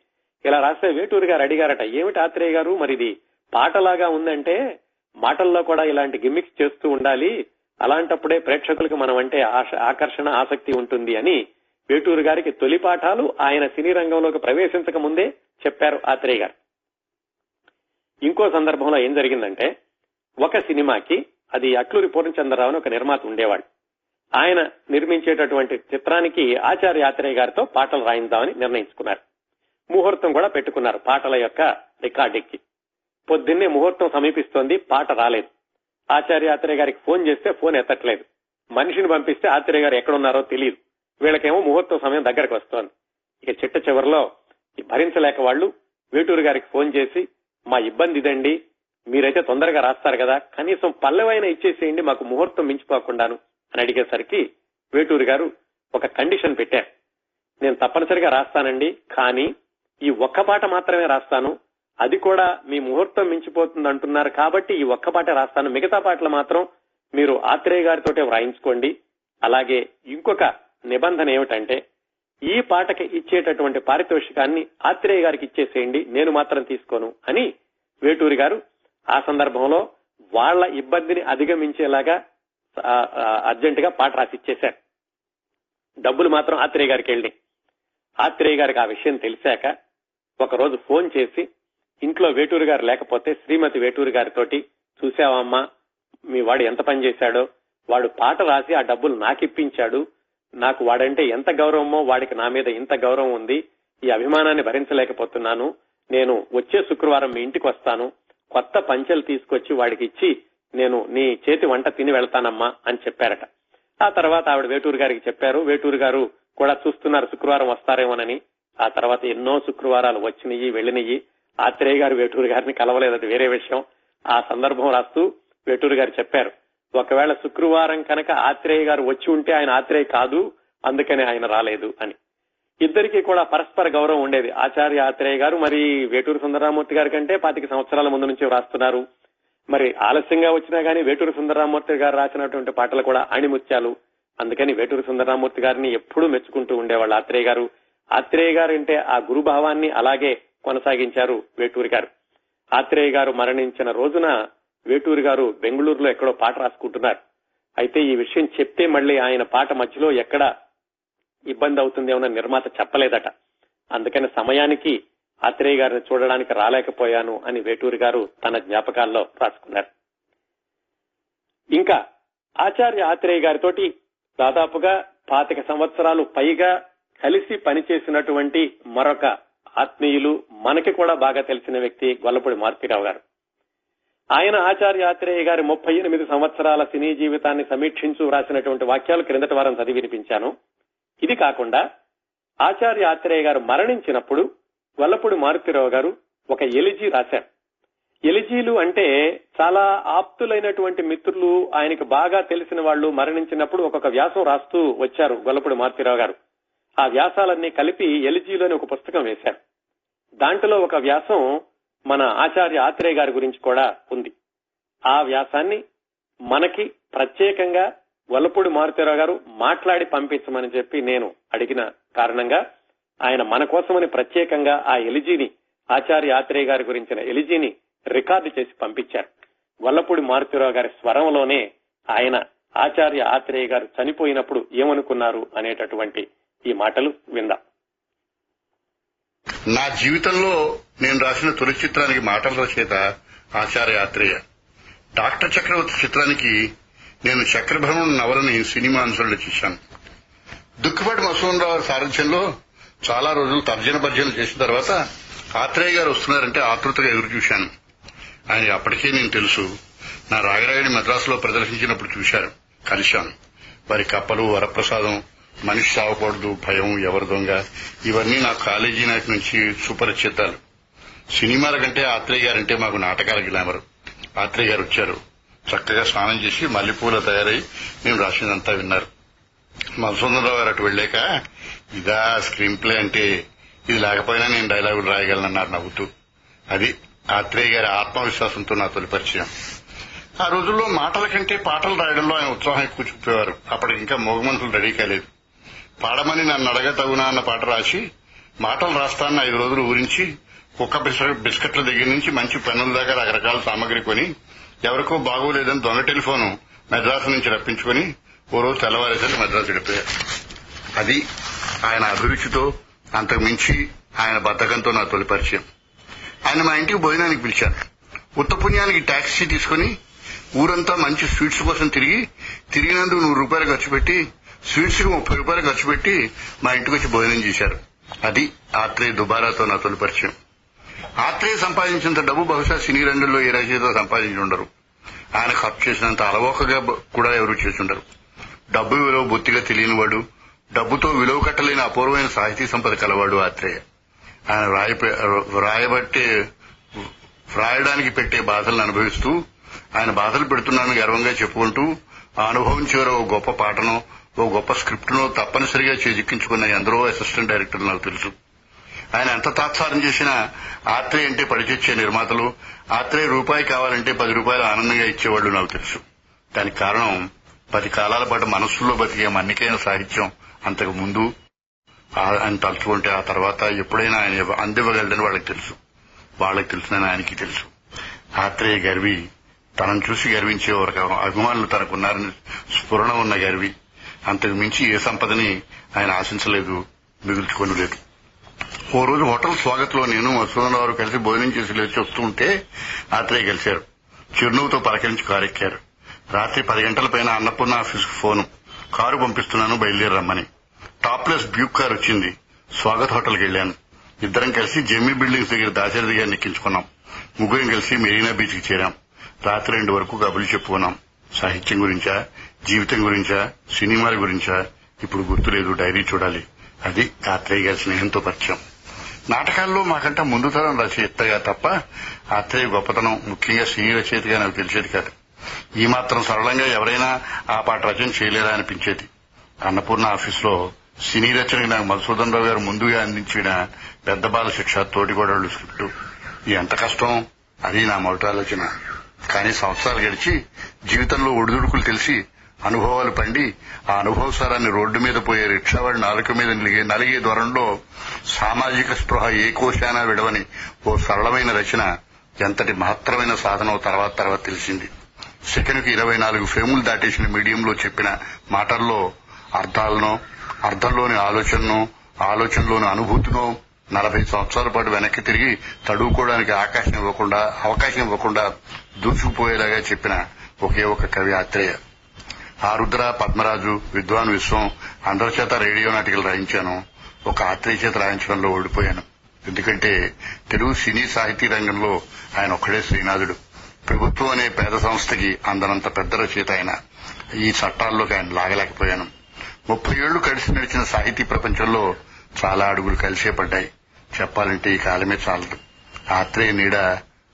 ఇలా రాస్తే వేటూరి గారు అడిగారట ఏమిటి ఆత్రేయ గారు? మరిది పాటలాగా ఉందంటే మాటల్లో కూడా ఇలాంటి గిమ్మిక్స్ చేస్తూ ఉండాలి. అలాంటప్పుడే ప్రేక్షకులకు మనం అంటే ఆశ ఆకర్షణ ఆసక్తి ఉంటుంది అని వేటూరు గారికి తొలి పాఠాలు ఆయన సినీ రంగంలోకి ప్రవేశించక ముందే చెప్పారు ఆత్రేయ గారు. ఇంకో సందర్భంలో ఏం జరిగిందంటే ఒక సినిమాకి అది అట్లూరి పూర్ణచంద్రరావు అని ఒక నిర్మాత ఉండేవాడు. ఆయన నిర్మించేటటువంటి చిత్రానికి ఆచార్య యాత్రేయ గారితో పాటలు రాయిందామని నిర్ణయించుకున్నారు. ముహూర్తం కూడా పెట్టుకున్నారు పాటల యొక్క రికార్డింగ్కి. పొద్దున్నే ముహూర్తం సమీపిస్తోంది పాట రాలేదు. ఆచార్య ఆత్రేయ గారికి ఫోన్ చేస్తే ఫోన్ ఎత్తట్లేదు. మనిషిని పంపిస్తే ఆత్రేయ గారు ఎక్కడున్నారో తెలియదు వీళ్ళకేమో ముహూర్తం సమయం దగ్గరకు వస్తోంది. ఇక చిట్ట చివరిలో భరించలేక వాళ్ళు వేటూరు గారికి ఫోన్ చేసి మా ఇబ్బంది ఇదండి. మీరైతే తొందరగా రాస్తారు కదా. కనీసం పల్లెవైనా ఇచ్చేసేయండి మాకు ముహూర్తం మించిపోకుండాను. అని అడిగేసరికి వేటూరు గారు ఒక కండిషన్ పెట్టారు. నేను తప్పనిసరిగా రాస్తానండి కానీ ఈ ఒక్క పాట మాత్రమే రాస్తాను. అది కూడా మీ ముహూర్తం మించిపోతుంది అంటున్నారు కాబట్టి ఈ ఒక్క పాట రాస్తాను. మిగతా పాటలు మాత్రం మీరు ఆత్రేయ గారితో వ్రాయించుకోండి. అలాగే ఇంకొక నిబంధన ఏమిటంటే ఈ పాటకి ఇచ్చేటటువంటి పారితోషికాన్ని ఆత్రేయ గారికి ఇచ్చేసేయండి నేను మాత్రం తీసుకోను అని వేటూరి గారు ఆ సందర్భంలో వాళ్ళ ఇబ్బందిని అధిగమించేలాగా అర్జెంట్గా పాట రాసి ఇచ్చేశారు డబ్బులు మాత్రం ఆత్రేయ గారికి వెళ్ళి ఆత్రేయ గారికి ఆ విషయం తెలిసాక ఒకరోజు ఫోన్ చేసి ఇంట్లో వేటూరు గారు లేకపోతే శ్రీమతి వేటూరు గారితోటి చూసావమ్మా మీ వాడు ఎంత పని చేశాడో వాడు పాట రాసి ఆ డబ్బులు నాకిప్పించాడు నాకు వాడంటే ఎంత గౌరవమో వాడికి నా మీద ఇంత గౌరవం ఉంది ఈ అభిమానాన్ని భరించలేకపోతున్నాను నేను వచ్చే శుక్రవారం మీ ఇంటికి వస్తాను కొత్త పంచెలు తీసుకొచ్చి వాడికి ఇచ్చి నేను నీ చేతి వంట తిని వెళ్తానమ్మా అని చెప్పారట. ఆ తర్వాత ఆవిడ వేటూరు గారికి చెప్పారు వేటూరు గారు కూడా చూస్తున్నారు శుక్రవారం వస్తారేమోనని. ఆ తర్వాత ఎన్నో శుక్రవారాలు వచ్చినయి వెళ్ళినయి ఆత్రేయ గారు వేటూరు గారిని కలవలేదు వేరే విషయం. ఆ సందర్భం రాస్తూ వేటూరు గారు చెప్పారు ఒకవేళ శుక్రవారం కనుక ఆత్రేయ గారు వచ్చి ఉంటే ఆయన ఆత్రేయ కాదు అందుకని ఆయన రాలేదు అని. ఇద్దరికి కూడా పరస్పర గౌరవం ఉండేది. ఆచార్య ఆత్రేయ గారు మరి వేటూరు సుందరరామూర్తి గారి కంటే పాతిక సంవత్సరాల ముందు నుంచి రాస్తున్నారు మరి ఆలస్యంగా వచ్చినా గానీ వేటూరు సుందరరామూర్తి గారు రాసినటువంటి పాటలు కూడా ఆణిముత్యాలు అందుకని వేటూరు సుందరరామూర్తి గారిని ఎప్పుడూ మెచ్చుకుంటూ ఉండేవాళ్ళు ఆత్రేయ గారు. ఆత్రేయ గారు అంటే ఆ గురుభావాన్ని అలాగే కొనసాగించారు వేటూరి గారు. ఆత్రేయ గారు మరణించిన రోజున వేటూరి గారు బెంగళూరులో ఎక్కడో పాట రాసుకుంటున్నారు. అయితే ఈ విషయం చెప్తే మళ్ళీ ఆయన పాట మధ్యలో ఎక్కడ ఇబ్బంది అవుతుందేమో నిర్మాత చెప్పలేదట. అందుకని సమయానికి ఆత్రేయ గారిని చూడడానికి రాలేకపోయాను అని వేటూరి గారు తన జ్ఞాపకాల్లో రాసుకున్నారు. ఇంకా ఆచార్య ఆత్రేయ గారితోటి దాదాపుగా పాతిక సంవత్సరాలు పైగా కలిసి పనిచేసినటువంటి మరొక ఆత్మీయులు మనకి కూడా బాగా తెలిసిన వ్యక్తి గొల్లపూడి మారుతిరావు గారు. ఆయన ఆచార్య ఆత్రేయ గారి ముప్పై ఎనిమిది సంవత్సరాల సినీ జీవితాన్ని సమీక్షించు రాసినటువంటి వాక్యాలు క్రిందటి వారం చదివి వినిపించాను. ఇది కాకుండా ఆచార్య ఆత్రేయ గారు మరణించినప్పుడు వల్లపూడి మారుతిరావు గారు ఒక ఎలిజీ రాశారు. ఎలిజీలు అంటే చాలా ఆప్తులైనటువంటి మిత్రులు ఆయనకు బాగా తెలిసిన వాళ్ళు మరణించినప్పుడు ఒక్కొక్క వ్యాసం రాస్తూ వచ్చారు గొల్లపూడి మారుతిరావు గారు. ఆ వ్యాసాలన్నీ కలిపి ఎలిజీలు అని ఒక పుస్తకం వేశారు. దాంట్లో ఒక వ్యాసం మన ఆచార్య ఆత్రేయ గారి గురించి కూడా ఉంది. ఆ వ్యాసాన్ని మనకి ప్రత్యేకంగా వల్లపూడి మారుతీరావు గారు మాట్లాడి పంపించమని చెప్పి నేను అడిగిన కారణంగా ఆయన మన కోసమని ప్రత్యేకంగా ఆ ఎలిజీని ఆచార్య ఆత్రేయ గారి గురించిన ఎలిజీని రికార్డు చేసి పంపించారు. వల్లపూడి మారుతిరావు గారి స్వరంలోనే ఆయన ఆచార్య ఆత్రేయ గారు చనిపోయినప్పుడు ఏమనుకున్నారు అనేటటువంటి ఈ మాటలు విందాం. నా జీవితంలో నేను రాసిన తొలి చిత్రానికి మాటల రచయిత ఆచార్య ఆత్రేయ. డాక్టర్ చక్రవర్తి చిత్రానికి నేను చక్రభ్రమణ నవలని సినిమా అనుసరణ చేశాను. దుక్కుపాటి మసూన్ సారథ్యంలో చాలా రోజులు తర్జన భర్జన చేసిన తర్వాత ఆత్రేయ గారు వస్తున్నారంటే ఆతృతగా ఎదురు చూశాను. ఆయన అప్పటికే నేను తెలుసు. నా రాగరాగడి మద్రాసులో ప్రదర్శించినప్పుడు చూశారు. కలిశాను. వారి కప్పలు వరప్రసాదం మనిషి సావకూడదు భయం ఎవరి దొంగ ఇవన్నీ నా కాలేజీ నాటి నుంచి సుపరిచితాలు. సినిమాల కంటే ఆత్రేయ గారంటే మాకు నాటకాల గ్లామర్. ఆత్రేయ గారు వచ్చారు. చక్కగా స్నానం చేసి మల్లెపూల తయారై మేము రాసిందంతా విన్నారు. మధుసూదనరావు గారు అటు వెళ్ళాక ఇదా స్క్రీన్ ప్లే అంటే ఇది లేకపోయినా నేను డైలాగులు రాయగలనన్నారు నవ్వుతూ. అది ఆత్రేయ గారి ఆత్మవిశ్వాసంతో నా తొలి పరిచయం. ఆ రోజుల్లో మాటల కంటే పాటలు రాయడంలో ఆయన ఉత్సాహం ఎక్కువ చూపేవారు. అప్పటికి ఇంకా మోగమనుషులు రెడీ కాలేదు. పాడమని నన్ను అడగ తగునా అన్న పాట రాసి మాటలు రాస్తానని ఐదు రోజులు ఊరించి కుక్క బిస్కెట్ల దగ్గర నుంచి మంచి పెన్నుల దాకా రకరకాల సామాగ్రి కొని ఎవరికో బాగోలేదని దొంగ టెలిఫోను మెద్రాసు నుంచి రప్పించుకొని ఓ రోజు తెల్లవారేసరికి మెద్రాసు గడిపోయారు అది ఆయన అభిరుచితో అంతకు మించి ఆయన బద్ధకంతో నా తొలి పరిచయం. ఆయన మా ఇంటికి భోజనానికి పిలిచారు. ఉత్తపుణ్యానికి ట్యాక్సీ తీసుకుని ఊరంతా మంచి స్వీట్స్ కోసం తిరిగి తిరిగినందుకు నూరు రూపాయలు ఖర్చు పెట్టి స్వీట్స్కి ముప్పై రూపాయలు ఖర్చు పెట్టి మా ఇంటికి వచ్చి భోజనం చేశారు. అది ఆత్రేయ దుబారాతో నా తొలి పరిచయం. ఆత్రేయ సంపాదించినంత డబ్బు బహుశా సినీ రంగంలో ఏ రచయిత సంపాదించి ఉండరు ఆయన ఖర్చు చేసినంత అలవోకగా కూడా ఎవరు చేసుండరు డబ్బు విలువ బొత్తిగా తెలియనివాడు డబ్బుతో విలువ కట్టలేని అపూర్వమైన సాహితీ సంపద కలవాడు ఆత్రేయ. ఆయన రాయపే రాయబట్టే వ్రాయడానికి పెట్టే బాధలను అనుభవిస్తూ ఆయన బాధలు పెడుతున్నానని గర్వంగా చెప్పుకుంటూ ఆ అనుభవం చివర ఓ గొప్ప పాటనో ఓ గొప్ప స్క్రిప్ట్నో తప్పనిసరిగా చేజిక్కించుకున్న ఎందరో అసిస్టెంట్ డైరెక్టర్లు నాకు తెలుసు. ఆయన ఎంత తాత్సారం చేసినా ఆత్రేయ అంటే పడిచొచ్చే నిర్మాతలు ఆత్రేయ రూపాయి కావాలంటే పది రూపాయలు ఆనందంగా ఇచ్చేవాళ్ళు నాకు తెలుసు. దానికి కారణం పది కాలాల పాటు మనస్సులో బతికే మన్నికైన సాహిత్యం అంతకు ముందు ఆ- ఆయన తలుచుకుంటే ఆ తర్వాత ఎప్పుడైనా ఆయన అందివ్వగలడని వాళ్ళకి తెలుసు. వాళ్ళకి తెలుసునని ఆయనకి తెలుసు. ఆత్రేయ గర్వి తనను చూసి గర్వించే ఒక అభిమానులు తనకున్నారని స్ఫురణ ఉన్న గర్వి అంతకు మించి ఏ సంపదని ఆయన ఆశించలేదు మిగుల్చుకొని లేదు. ఓ రోజు హోటల్ స్వాగత్లో నేను మధుసూదన్ వారు కలిసి భోజనం చేసి లేచి వస్తూ ఉంటే ఆత్రేయ కలిశారు చిరునవ్వుతో పలకరించి కారెక్కారు. రాత్రి పది గంటల పైన అన్నపూర్ణ ఆఫీస్కు ఫోను. కారు పంపిస్తున్నాను బయలుదేరి రమ్మని టాప్లెస్ బ్యూక్ కార్ వచ్చింది. స్వాగత్ హోటల్కి వెళ్ళాను ఇద్దరం కలిసి జెమ్మి బిల్డింగ్స్ దగ్గర దాశరథి గారిని ఎక్కించుకున్నాం. ముగ్గురం కలిసి మెరీనా బీచ్కి చేరాం. రాత్రి రెండు వరకు కబుర్లు చెప్పుకున్నాం. సాహిత్యం గురించా జీవితం గురించా సినిమాల గురించా? ఇప్పుడు గుర్తులేదు డైరీ చూడాలి. అది ఆత్రేయ గారి స్నేహంతో పరిచయం. నాటకాల్లో మాకంటే ముందు తరం రచయితగా తప్ప ఆత్రేయ గొప్పతనం ముఖ్యంగా సినీ రచయితగా నాకు తెలిసేది కాదు. ఈ మాత్రం సరళంగా ఎవరైనా ఆ పాట రచన చేయలేరా అనిపించేది. అన్నపూర్ణ ఆఫీసులో సినీ రచనకి నాకు మధుసూదన్ రావు గారు ముందుగా అందించిన పెద్ద బాల శిక్ష తోటిగోడళ్ళు స్క్రిప్టు. ఎంత కష్టం అది నా మొదటి ఆలోచన. కానీ సంవత్సరాలు గడిచి జీవితంలో ఒడిదుడుకులు తెలిసి అనుభవాలు పండి ఆ అనుభవ సారాన్ని రోడ్డు మీద పోయే రిక్షావాడి నాలుక మీద నలిగే నలిగే దూరంలో సామాజిక స్పృహ ఏ కోశానా విడవని ఓ సరళమైన రచన ఎంతటి మహత్తరమైన సాధన తర్వాత తర్వాత తెలిసింది. సెకండ్కి ఇరవై నాలుగు ఫ్రేములు దాటేసిన మీడియంలో చెప్పిన మాటల్లో అర్థాలను అర్థంలోని ఆలోచనను ఆలోచనలోని అనుభూతినో నలభై సంవత్సరాల పాటు వెనక్కి తిరిగి తడువుకోవడానికి ఆకాశం ఇవ్వకుండా అవకాశం ఇవ్వకుండా దూసుకుపోయేలాగా చెప్పిన ఒకే ఒక కవి ఆత్రేయ. ఆరుద్ర పద్మరాజు విద్వాన్ విశ్వం అందరి చేత రేడియో నాటికలు రాయించాను. ఒక ఆత్రేయ చేత రాయించడంలో ఓడిపోయాను. ఎందుకంటే తెలుగు సినీ సాహితీ రంగంలో ఆయన ఒక్కడే శ్రీనాథుడు. ప్రభుత్వం అనే పేద సంస్థకి అందనంత పెద్ద రచయిత ఆయన ఈ చట్టాల్లోకి ఆయన లాగలేకపోయాను. ముప్పై ఏళ్ళు కలిసి నడిచిన సాహితీ ప్రపంచంలో చాలా అడుగులు కలిసే పడ్డాయి. చెప్పాలంటే ఈ కాలమే చాలదు. ఆత్రేయ నీడ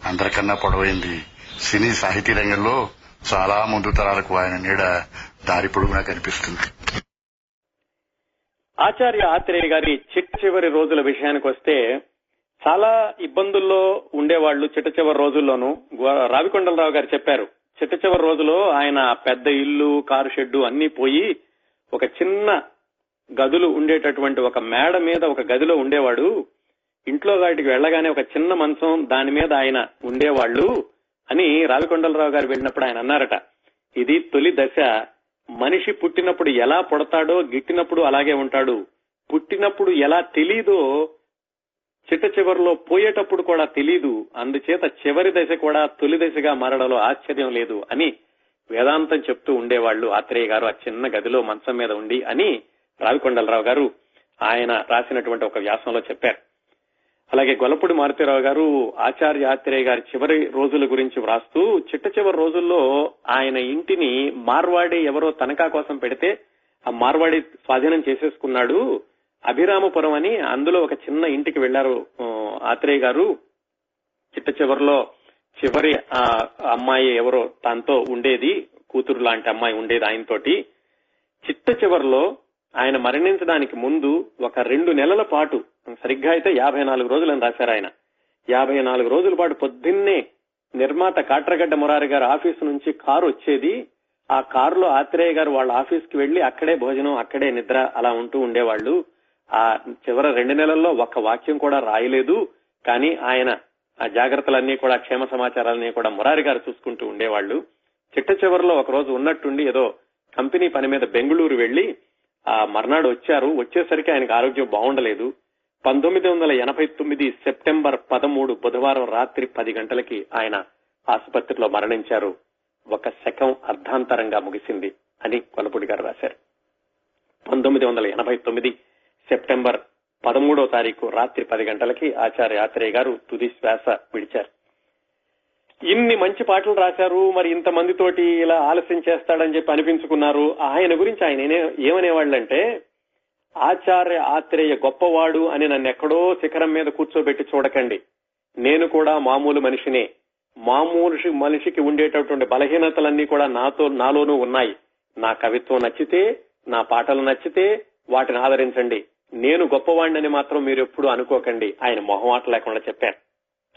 అందరికన్నా పొడవైంది. సినీ సాహితీ రంగంలో చాలా ముందు తరాలకు ఆయన నీడ దారి పొడుగునా కనిపిస్తుంది. ఆచార్య ఆత్రేయ గారి చిట్ చివరి రోజుల విషయానికి వస్తే చాలా ఇబ్బందుల్లో ఉండేవాళ్ళు చిట్ట చివరి రోజుల్లోనూ. రావికొండలరావు గారు చెప్పారు చిట్ట చివరి రోజులో ఆయన పెద్ద ఇల్లు కారు షెడ్డు అన్ని పోయి ఒక చిన్న గదులు ఉండేటటువంటి ఒక మేడ మీద ఒక గదిలో ఉండేవాడు. ఇంట్లో వాటికి వెళ్ళగానే ఒక చిన్న మంచం దాని మీద ఆయన ఉండేవాళ్ళు అని రావికొండలరావు గారు వెళ్ళినప్పుడు ఆయన అన్నారట. ఇది తొలి దశ. మనిషి పుట్టినప్పుడు ఎలా పుడతాడో గిట్టినప్పుడు అలాగే ఉంటాడు. పుట్టినప్పుడు ఎలా తెలీదో చిట్ట చివరిలో పోయేటప్పుడు కూడా తెలీదు. అందుచేత చివరి దశ కూడా తొలి దశగా మారడంలో ఆశ్చర్యం లేదు అని వేదాంతం చెప్తూ ఉండేవాళ్ళు ఆత్రేయ గారు ఆ చిన్న గదిలో మంచం మీద ఉండి అని రావికొండలరావు గారు ఆయన రాసినటువంటి ఒక వ్యాసంలో చెప్పారు. అలాగే గొల్లపూడి మారుతీరావు గారు ఆచార్య ఆత్రేయ గారి చివరి రోజుల గురించి వ్రాస్తూ చిట్ట చివరి రోజుల్లో ఆయన ఇంటిని మార్వాడి ఎవరో తనఖా కోసం పెడితే ఆ మార్వాడి స్వాధీనం చేసేసుకున్నాడు. అభిరామపురం అని అందులో ఒక చిన్న ఇంటికి వెళ్ళారు ఆత్రేయ గారు. చిట్ట చివరిలో చివరి ఆ అమ్మాయి ఎవరో తనతో ఉండేది కూతురు లాంటి అమ్మాయి ఉండేది ఆయనతోటి. చిట్ట చివరిలో ఆయన మరణించడానికి ముందు ఒక రెండు నెలల పాటు సరిగ్గా అయితే యాభై నాలుగు రోజులని రాశారు ఆయన. యాభై నాలుగు రోజుల పాటు పొద్దున్నే నిర్మాత కాట్రగడ్డ మురారి గారి ఆఫీసు నుంచి కారు వచ్చేది. ఆ కారులో ఆత్రేయ గారు వాళ్ళ ఆఫీస్కి వెళ్ళి అక్కడే భోజనం అక్కడే నిద్ర అలా ఉంటూ ఉండేవాళ్ళు ఆ చివరి రెండు నెలల్లో ఒక్క వాక్యం కూడా రాయలేదు కానీ ఆయన ఆ జాగ్రత్తలన్నీ కూడా క్షేమ సమాచారాలన్నీ కూడా మురారి గారు చూసుకుంటూ ఉండేవాళ్ళు చిట్ట చివరిలో ఒక రోజు ఉన్నట్టుండి ఏదో కంపెనీ పని మీద బెంగళూరు వెళ్ళి ఆ మర్నాడు వచ్చారు. వచ్చేసరికి ఆయనకు ఆరోగ్యం బాగుండలేదు. పంతొమ్మిది వందల ఎనభై తొమ్మిది సెప్టెంబర్ పదమూడు బుధవారం రాత్రి పది గంటలకి ఆయన ఆసుపత్రిలో మరణించారు. ఒక శకం అర్ధాంతరంగా ముగిసింది అని కొలపూడి గారు రాశారు. పంతొమ్మిది వందల ఎనభై తొమ్మిది సెప్టెంబర్ పదమూడో తారీఖు రాత్రి పది గంటలకి ఆచార్య ఆత్రేయ గారు తుది శ్వాస విడిచారు. ఇన్ని మంచి పాటలు రాశారు మరి ఇంత మందితోటి ఇలా ఆలస్యం చేస్తాడని చెప్పి అనిపించుకున్నారు. ఆయన గురించి ఆయన ఏమనేవాళ్ళంటే ఆచార్య ఆత్రేయ గొప్పవాడు అని నన్ను ఎక్కడో శిఖరం మీద కూర్చోబెట్టి చూడకండి. నేను కూడా మామూలు మనిషినే. మామూలు మనిషికి ఉండేటటువంటి బలహీనతలన్నీ కూడా నాతో నాలోనూ ఉన్నాయి. నా కవిత్వం నచ్చితే నా పాటలు నచ్చితే వాటిని ఆదరించండి. నేను గొప్పవాణ్ణని మాత్రం మీరు ఎప్పుడు అనుకోకండి. ఆయన మొహమాట లేకుండా చెప్పారు.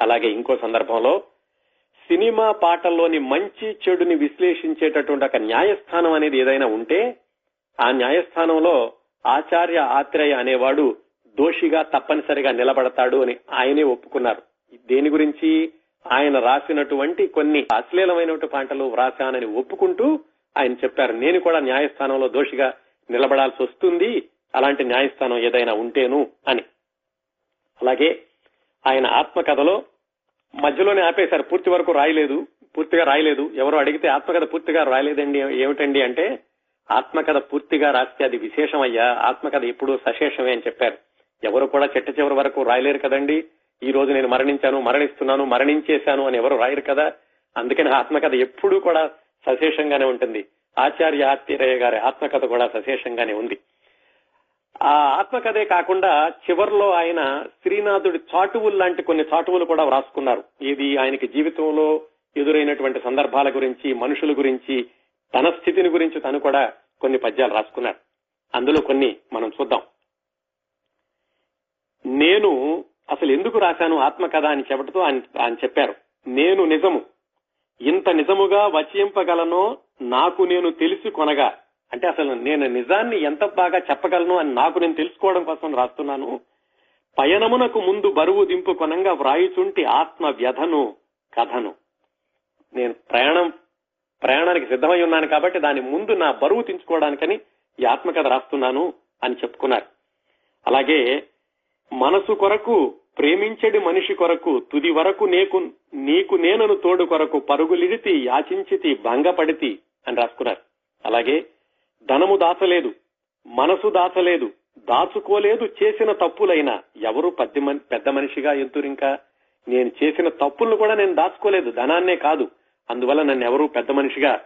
అలాగే ఇంకో సందర్భంలో సినిమా పాటల్లోని మంచి చెడుని విశ్లేషించేటటువంటి ఒక న్యాయస్థానం అనేది ఏదైనా ఉంటే ఆ న్యాయస్థానంలో ఆచార్య ఆత్రేయ అనేవాడు దోషిగా తప్పనిసరిగా నిలబడతాడు అని ఆయనే ఒప్పుకున్నారు. దేని గురించి? ఆయన రాసినటువంటి కొన్ని అశ్లీలమైనటువంటి పాటలు వ్రాశానని ఒప్పుకుంటూ ఆయన చెప్పారు. నేను కూడా న్యాయస్థానంలో దోషిగా నిలబడాల్సి వస్తుంది. అలాంటి న్యాయస్థానం ఏదైనా ఉంటేను అని. అలాగే ఆయన ఆత్మకథలో మధ్యలోనే ఆపేశారు పూర్తి వరకు రాయలేదు పూర్తిగా రాయలేదు. ఎవరు అడిగితే ఆత్మకథ పూర్తిగా రాయలేదండి ఏమిటండి అంటే ఆత్మకథ పూర్తిగా రాస్తే అది విశేషమయ్యా ఆత్మకథ ఎప్పుడు సశేషమే అని చెప్పారు. ఎవరు కూడా చెట్ట చివరి వరకు రాయలేరు కదండి. ఈ రోజు నేను మరణించాను మరణిస్తున్నాను మరణించేశాను అని ఎవరు రాయరు కదా. అందుకని ఆత్మకథ ఎప్పుడూ కూడా సశేషంగానే ఉంటుంది. ఆచార్య ఆత్రేయ గారి ఆత్మకథ కూడా సశేషంగానే ఉంది. ఆ ఆత్మకథే కాకుండా చివర్లో ఆయన శ్రీనాథుడి చాటువులు లాంటి కొన్ని చాటువులు కూడా వ్రాసుకున్నారు. ఇది ఆయనకి జీవితంలో ఎదురైనటువంటి సందర్భాల గురించి మనుషుల గురించి తన స్థితిని గురించి తను కూడా కొన్ని పద్యాలు రాసుకున్నారు. అందులో కొన్ని మనం చూద్దాం. నేను అసలు ఎందుకు రాశాను ఆత్మకథ అని చెప్పటతో ఆయన చెప్పారు. నేను నిజము. ఇంత నిజముగా వచయింపగలనో నాకు నేను తెలిసి కొనగా అంటే అసలు నేను నిజాన్ని ఎంత బాగా చెప్పగలను అని నాకు నేను తెలుసుకోవడం కోసం రాస్తున్నాను. పయనమునకు ముందు బరువు దింపు కొనంగా వ్రాయుచుంటి ఆత్మ వ్యధను కథను. నేను ప్రయాణం ప్రయాణానికి సిద్ధమై ఉన్నాను కాబట్టి దాని ముందు నా బరువు తెంచుకోవడానికని ఈ ఆత్మకథ రాస్తున్నాను అని చెప్పుకున్నారు. అలాగే మనసు కొరకు ప్రేమించడి మనిషి కొరకు తుది వరకు నీకు నీకు నేనను తోడు కొరకు పరుగులిడితి యాచించితి భంగపడితి అని రాసుకున్నారు. అలాగే ధనము దాచలేదు మనసు దాచలేదు దాచుకోలేదు చేసిన తప్పులైనా. ఎవరు పెద్ద మని- పెద్ద మనిషిగా ఎంతురింకా నేను చేసిన తప్పులను కూడా నేను దాచుకోలేదు ధనాన్నే కాదు. అందువల్ల నన్ను ఎవరు పెద్ద మనిషిగా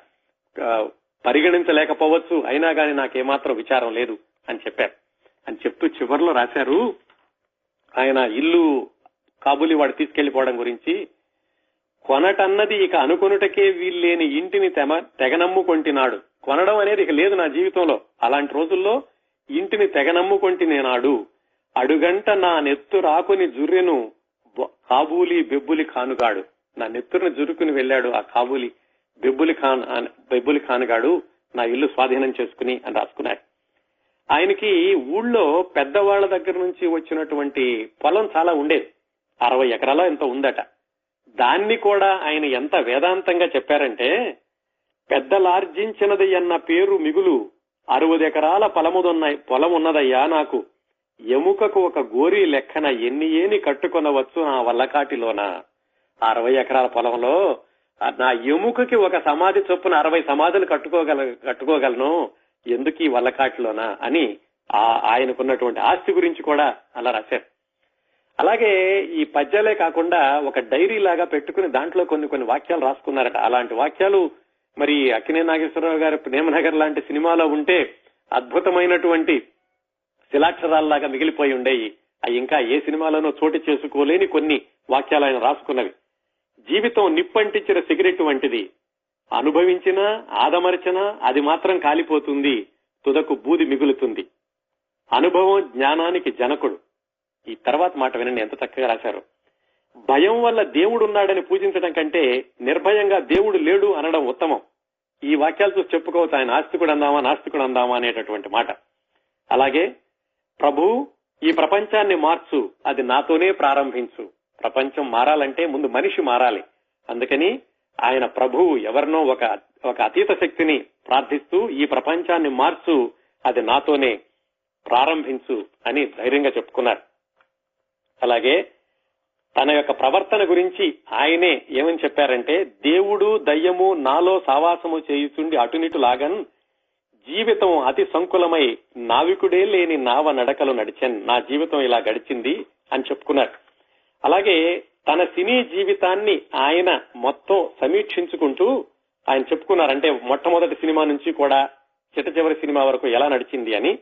పరిగణించలేకపోవచ్చు. అయినా కానీ నాకేమాత్రం విచారం లేదు అని చెప్పారు. అని చెప్తూ చివరిలో రాశారు. ఆయన ఇల్లు కాబూలి వాడు తీసుకెళ్ళిపోవడం గురించి. కొనటన్నది ఇక అనుకొనుటకే వీల్లేని ఇంటిని తెమ తెగనమ్ముకొంటినాడు కొనడం అనేది ఇక లేదు నా జీవితంలో. అలాంటి రోజుల్లో ఇంటిని తెగనమ్ముకొంటినేనాడు అడుగంట నా నెత్తు రాకుని జుర్రెను కాబూలి బెబ్బులి ఖానుగాడు. నా నెత్తురుని జురుకుని వెళ్ళాడు ఆ కాబూలి బెబ్బులి ఖాన్ అన్- బెబ్బులి ఖానుగాడు నా ఇల్లు స్వాధీనం చేసుకుని అని రాసుకున్నాడు. ఆయనకి ఊళ్ళో పెద్దవాళ్ళ దగ్గర నుంచి వచ్చినటువంటి పొలం చాలా ఉండేది. అరవై ఎకరాల ఎంత ఉందట. దాన్ని కూడా ఆయన ఎంత వేదాంతంగా చెప్పారంటే పెద్దలార్జించినది అన్న పేరు మిగులు. అరవదెకరాల పొలముదున్నాయి పొలం ఉన్నదయ్యా నాకు. ఎముకకు ఒక గోరి లెక్కన ఎన్ని ఏని కట్టుకొనవచ్చు నా వల్లకాటిలోన. అరవై ఎకరాల పొలంలో నా ఎముకకి ఒక సమాధి చొప్పున అరవై సమాధులు కట్టుకోగల కట్టుకోగలను. ఎందుకు ఈ వల్లకాటిలోన? అని ఆ ఆయనకున్నటువంటి ఆస్తి గురించి కూడా అలా రాశారు. అలాగే ఈ పద్యాలే కాకుండా ఒక డైరీ లాగా పెట్టుకుని దాంట్లో కొన్ని కొన్ని వాక్యాలు రాసుకున్నారట. అలాంటి వాక్యాలు మరి అక్కినే నాగేశ్వరరావు గారి ప్రేమనగర్ లాంటి సినిమాలో ఉంటే అద్భుతమైనటువంటి శిలాక్షరాల్లాగా మిగిలిపోయి ఉండేవి అవి ఇంకా ఏ సినిమాలోనూ చోటు చేసుకోలేని కొన్ని వాక్యాలు ఆయన రాసుకున్నవి. జీవితం నిప్పంటించిన సిగరెట్ వంటిది. అనుభవించినా ఆదమర్చినా అది మాత్రం కాలిపోతుంది. తుదకు బూది మిగులుతుంది. అనుభవం జ్ఞానానికి జనకుడు. ఈ తర్వాత మాట వినండి. ఎంత చక్కగా రాశారు. భయం వల్ల దేవుడు ఉన్నాడని పూజించడం కంటే నిర్భయంగా దేవుడు లేడు అనడం ఉత్తమం. ఈ వాక్యాలు చూసి చెప్పుకోవచ్చు? ఆయన ఆస్తికుడు అందామా నాస్తికుడు అందామా అనేటటువంటి మాట. అలాగే ప్రభు ఈ ప్రపంచాన్ని మార్చు. అది నాతోనే ప్రారంభించు. ప్రపంచం మారాలంటే ముందు మనిషి మారాలి. అందుకని ఆయన ప్రభువు ఎవరినో ఒక ఒక అతీత శక్తిని ప్రార్థిస్తూ ఈ ప్రపంచాన్ని మార్చు. అది నాతోనే ప్రారంభించు అని ధైర్యంగా చెప్పుకున్నారు. అలాగే తన యొక్క ప్రవర్తన గురించి ఆయనే ఏమని చెప్పారంటే దేవుడు దయ్యము నాలో సావాసము చేయుచుండి అటునిటు లాగన్ జీవితం అతి సంకులమై నావికుడే లేని నావ నడకలు నడిచాను నా జీవితం ఇలా గడిచింది అని చెప్పుకున్నారు. అలాగే తన సినీ జీవితాన్ని ఆయన మొత్తం సమీక్షించుకుంటూ ఆయన చెప్పుకున్నారంటే మొట్టమొదటి సినిమా నుంచి కూడా చిట్ట చివరి సినిమా వరకు ఎలా నడిచింది అని.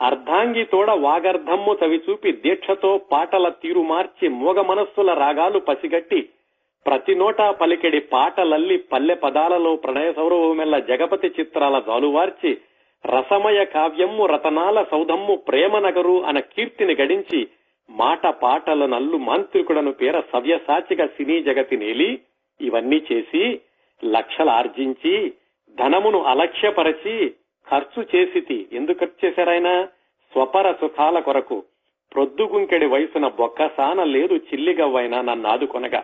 అర్ధాంగి తోడ వాగర్ధమ్ము చవిచూపి దీక్షతో పాటల తీరు మార్చి మోగ మనస్సుల రాగాలు పసిగట్టి ప్రతి నోటా పలికెడి పాటలల్లి పల్లె పదాలలో ప్రణయ సౌరభమెల్ల జగపతి చిత్రాల జాలువార్చి రసమయ కావ్యమ్ము రతనాల సౌధమ్ము ప్రేమ నగరు అన కీర్తిని గడించి మాట పాటల నల్లు మాంత్రికుడను పేర సవ్యసాచిగా సినీ జగతి నేలి. ఇవన్నీ చేసి లక్షలు ఆర్జించి ధనమును అలక్ష్యపరచి ఖర్చు చేసితి. ఎందుకు ఖర్చు చేశారాయన స్వపర సుఖాల కొరకు. ప్రొద్దుగుంకెడి వయసున బొక్కసాన లేదు చిల్లిగవ్వైనా నన్ను ఆదుకొనగా.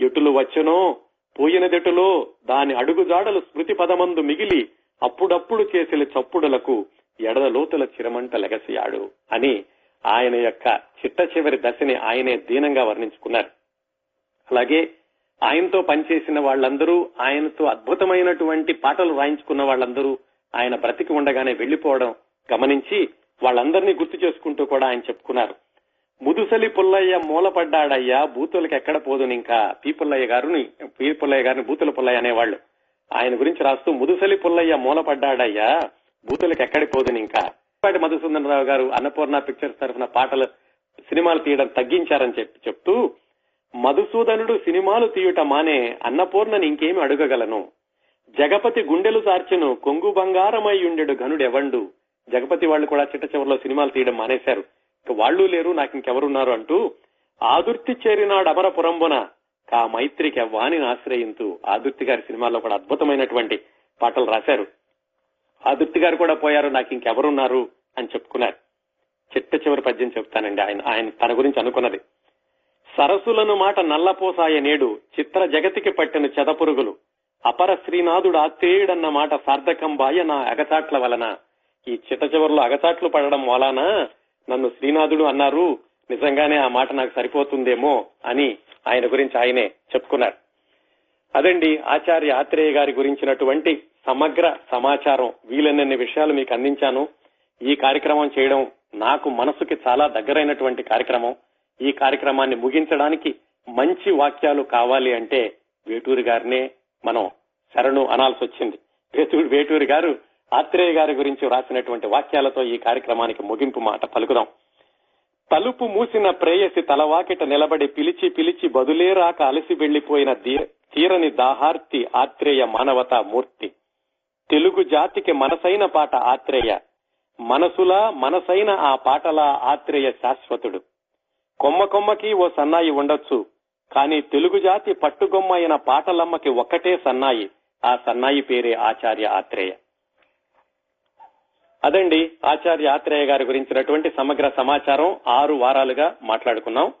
ఎటులు వచ్చునో పోయినదెటులో దాని అడుగుజాడలు స్మృతి పదమందు మిగిలి అప్పుడప్పుడు చేసిన చప్పుడులకు ఎడదలోతుల చిరమంట లెగసియాడు అని ఆయన యొక్క చిట్ట చివరి దశని ఆయనే దీనంగా వర్ణించుకున్నారు. అలాగే ఆయనతో పనిచేసిన వాళ్ళందరూ ఆయనతో అద్భుతమైనటువంటి పాటలు రాయించుకున్న వాళ్ళందరూ ఆయన బ్రతికి ఉండగానే వెళ్ళిపోవడం గమనించి వాళ్ళందరినీ గుర్తు చేసుకుంటూ కూడా ఆయన చెప్పుకున్నారు. ముదుసలి పుల్లయ్య మూలపడ్డాడయ్యా బూతులకు ఎక్కడ పోదు ఇంకా పీ. పుల్లయ్య గారుని పీ. పుల్లయ్య గారిని బూతుల పుల్లయ్య అనేవాళ్ళు. ఆయన గురించి రాస్తూ ముదుసలి పుల్లయ్య మూలపడ్డాడయ్యా బూతులకు ఎక్కడి పోదు ఇంకా పాటి మధుసూదనరావు గారు అన్నపూర్ణ పిక్చర్స్ తరఫున పాటలు సినిమాలు తీయడం తగ్గించారని చెప్పి చెప్తూ మధుసూదనుడు సినిమాలు తీయటం మానే అన్నపూర్ణని ఇంకేమి అడగగలను? జగపతి గుండెలు చార్చెను కొంగు బంగారమై ఉండెడు ఘనుడెవండు. జగపతి వాళ్ళు కూడా చిట్ట చివరిలో సినిమాలు తీయడం మానేశారు. వాళ్ళు లేరు నాకు ఇంకెవరున్నారు అంటూ ఆదుర్తి చేరినాడు అమరపురంబున. కా మైత్రికి వాణిని ఆశ్రయింతూ ఆదుర్తి గారి సినిమాలో కూడా అద్భుతమైనటువంటి పాటలు రాశారు. ఆదుర్తి గారు కూడా పోయారు నాకు ఇంకెవరున్నారు అని చెప్పుకున్నారు. చిట్ట చివరి పద్యం చెప్తానండి ఆయన ఆయన తన గురించి అనుకున్నది. సరస్సులను మాట నల్లపోసాయ నేడు చిత్ర జగతికి పట్టిన చెదపురుగులు. అపర శ్రీనాథుడు ఆత్రేయుడన్న మాట సార్థకంబాయ నా అగచాట్ల వలన. ఈ చిట్ట చివరిలో అగచాట్లు పడడం వలన నన్ను శ్రీనాథుడు అన్నారు నిజంగానే ఆ మాట నాకు సరిపోతుందేమో అని ఆయన గురించి ఆయనే చెప్పుకున్నారు అదండి ఆచార్య ఆత్రేయ గారి గురించినటువంటి సమగ్ర సమాచారం. వీలన్నన్ని విషయాలు మీకు అందించాను. ఈ కార్యక్రమం చేయడం నాకు మనసుకి చాలా దగ్గరైనటువంటి కార్యక్రమం. ఈ కార్యక్రమాన్ని ముగించడానికి మంచి వాక్యాలు కావాలి అంటే వేటూరి గారినే మనం శరణు అనాల్సి వచ్చింది. వేటూరి వేటూరి గారు ఆత్రేయ గారి గురించి రాసినటువంటి వాక్యాలతో ఈ కార్యక్రమానికి ముగింపు మాట పలుకుదాం. తలుపు మూసిన ప్రేయసి తలవాకిట నిలబడి పిలిచి పిలిచి బదులే రాక అలసి వెళ్ళిపోయిన తీరని దాహార్తి ఆత్రేయ మానవతా మూర్తి. తెలుగు జాతికి మనసైన పాట ఆత్రేయ. మనసులా మనసైన ఆ పాటలా ఆత్రేయ శాశ్వతుడు. కొమ్మ కొమ్మకి ఓ సన్నాయి ఉండొచ్చు. కానీ తెలుగు జాతి పట్టుగొమ్మ అయిన పాటలమ్మకి ఒక్కటే సన్నాయి. ఆ సన్నాయి పేరే ఆచార్య ఆత్రేయ. అదండి ఆచార్య ఆత్రేయ గారి గురించినటువంటి సమగ్ర సమాచారం. ఆరు వారాలుగా మాట్లాడుకున్నాం.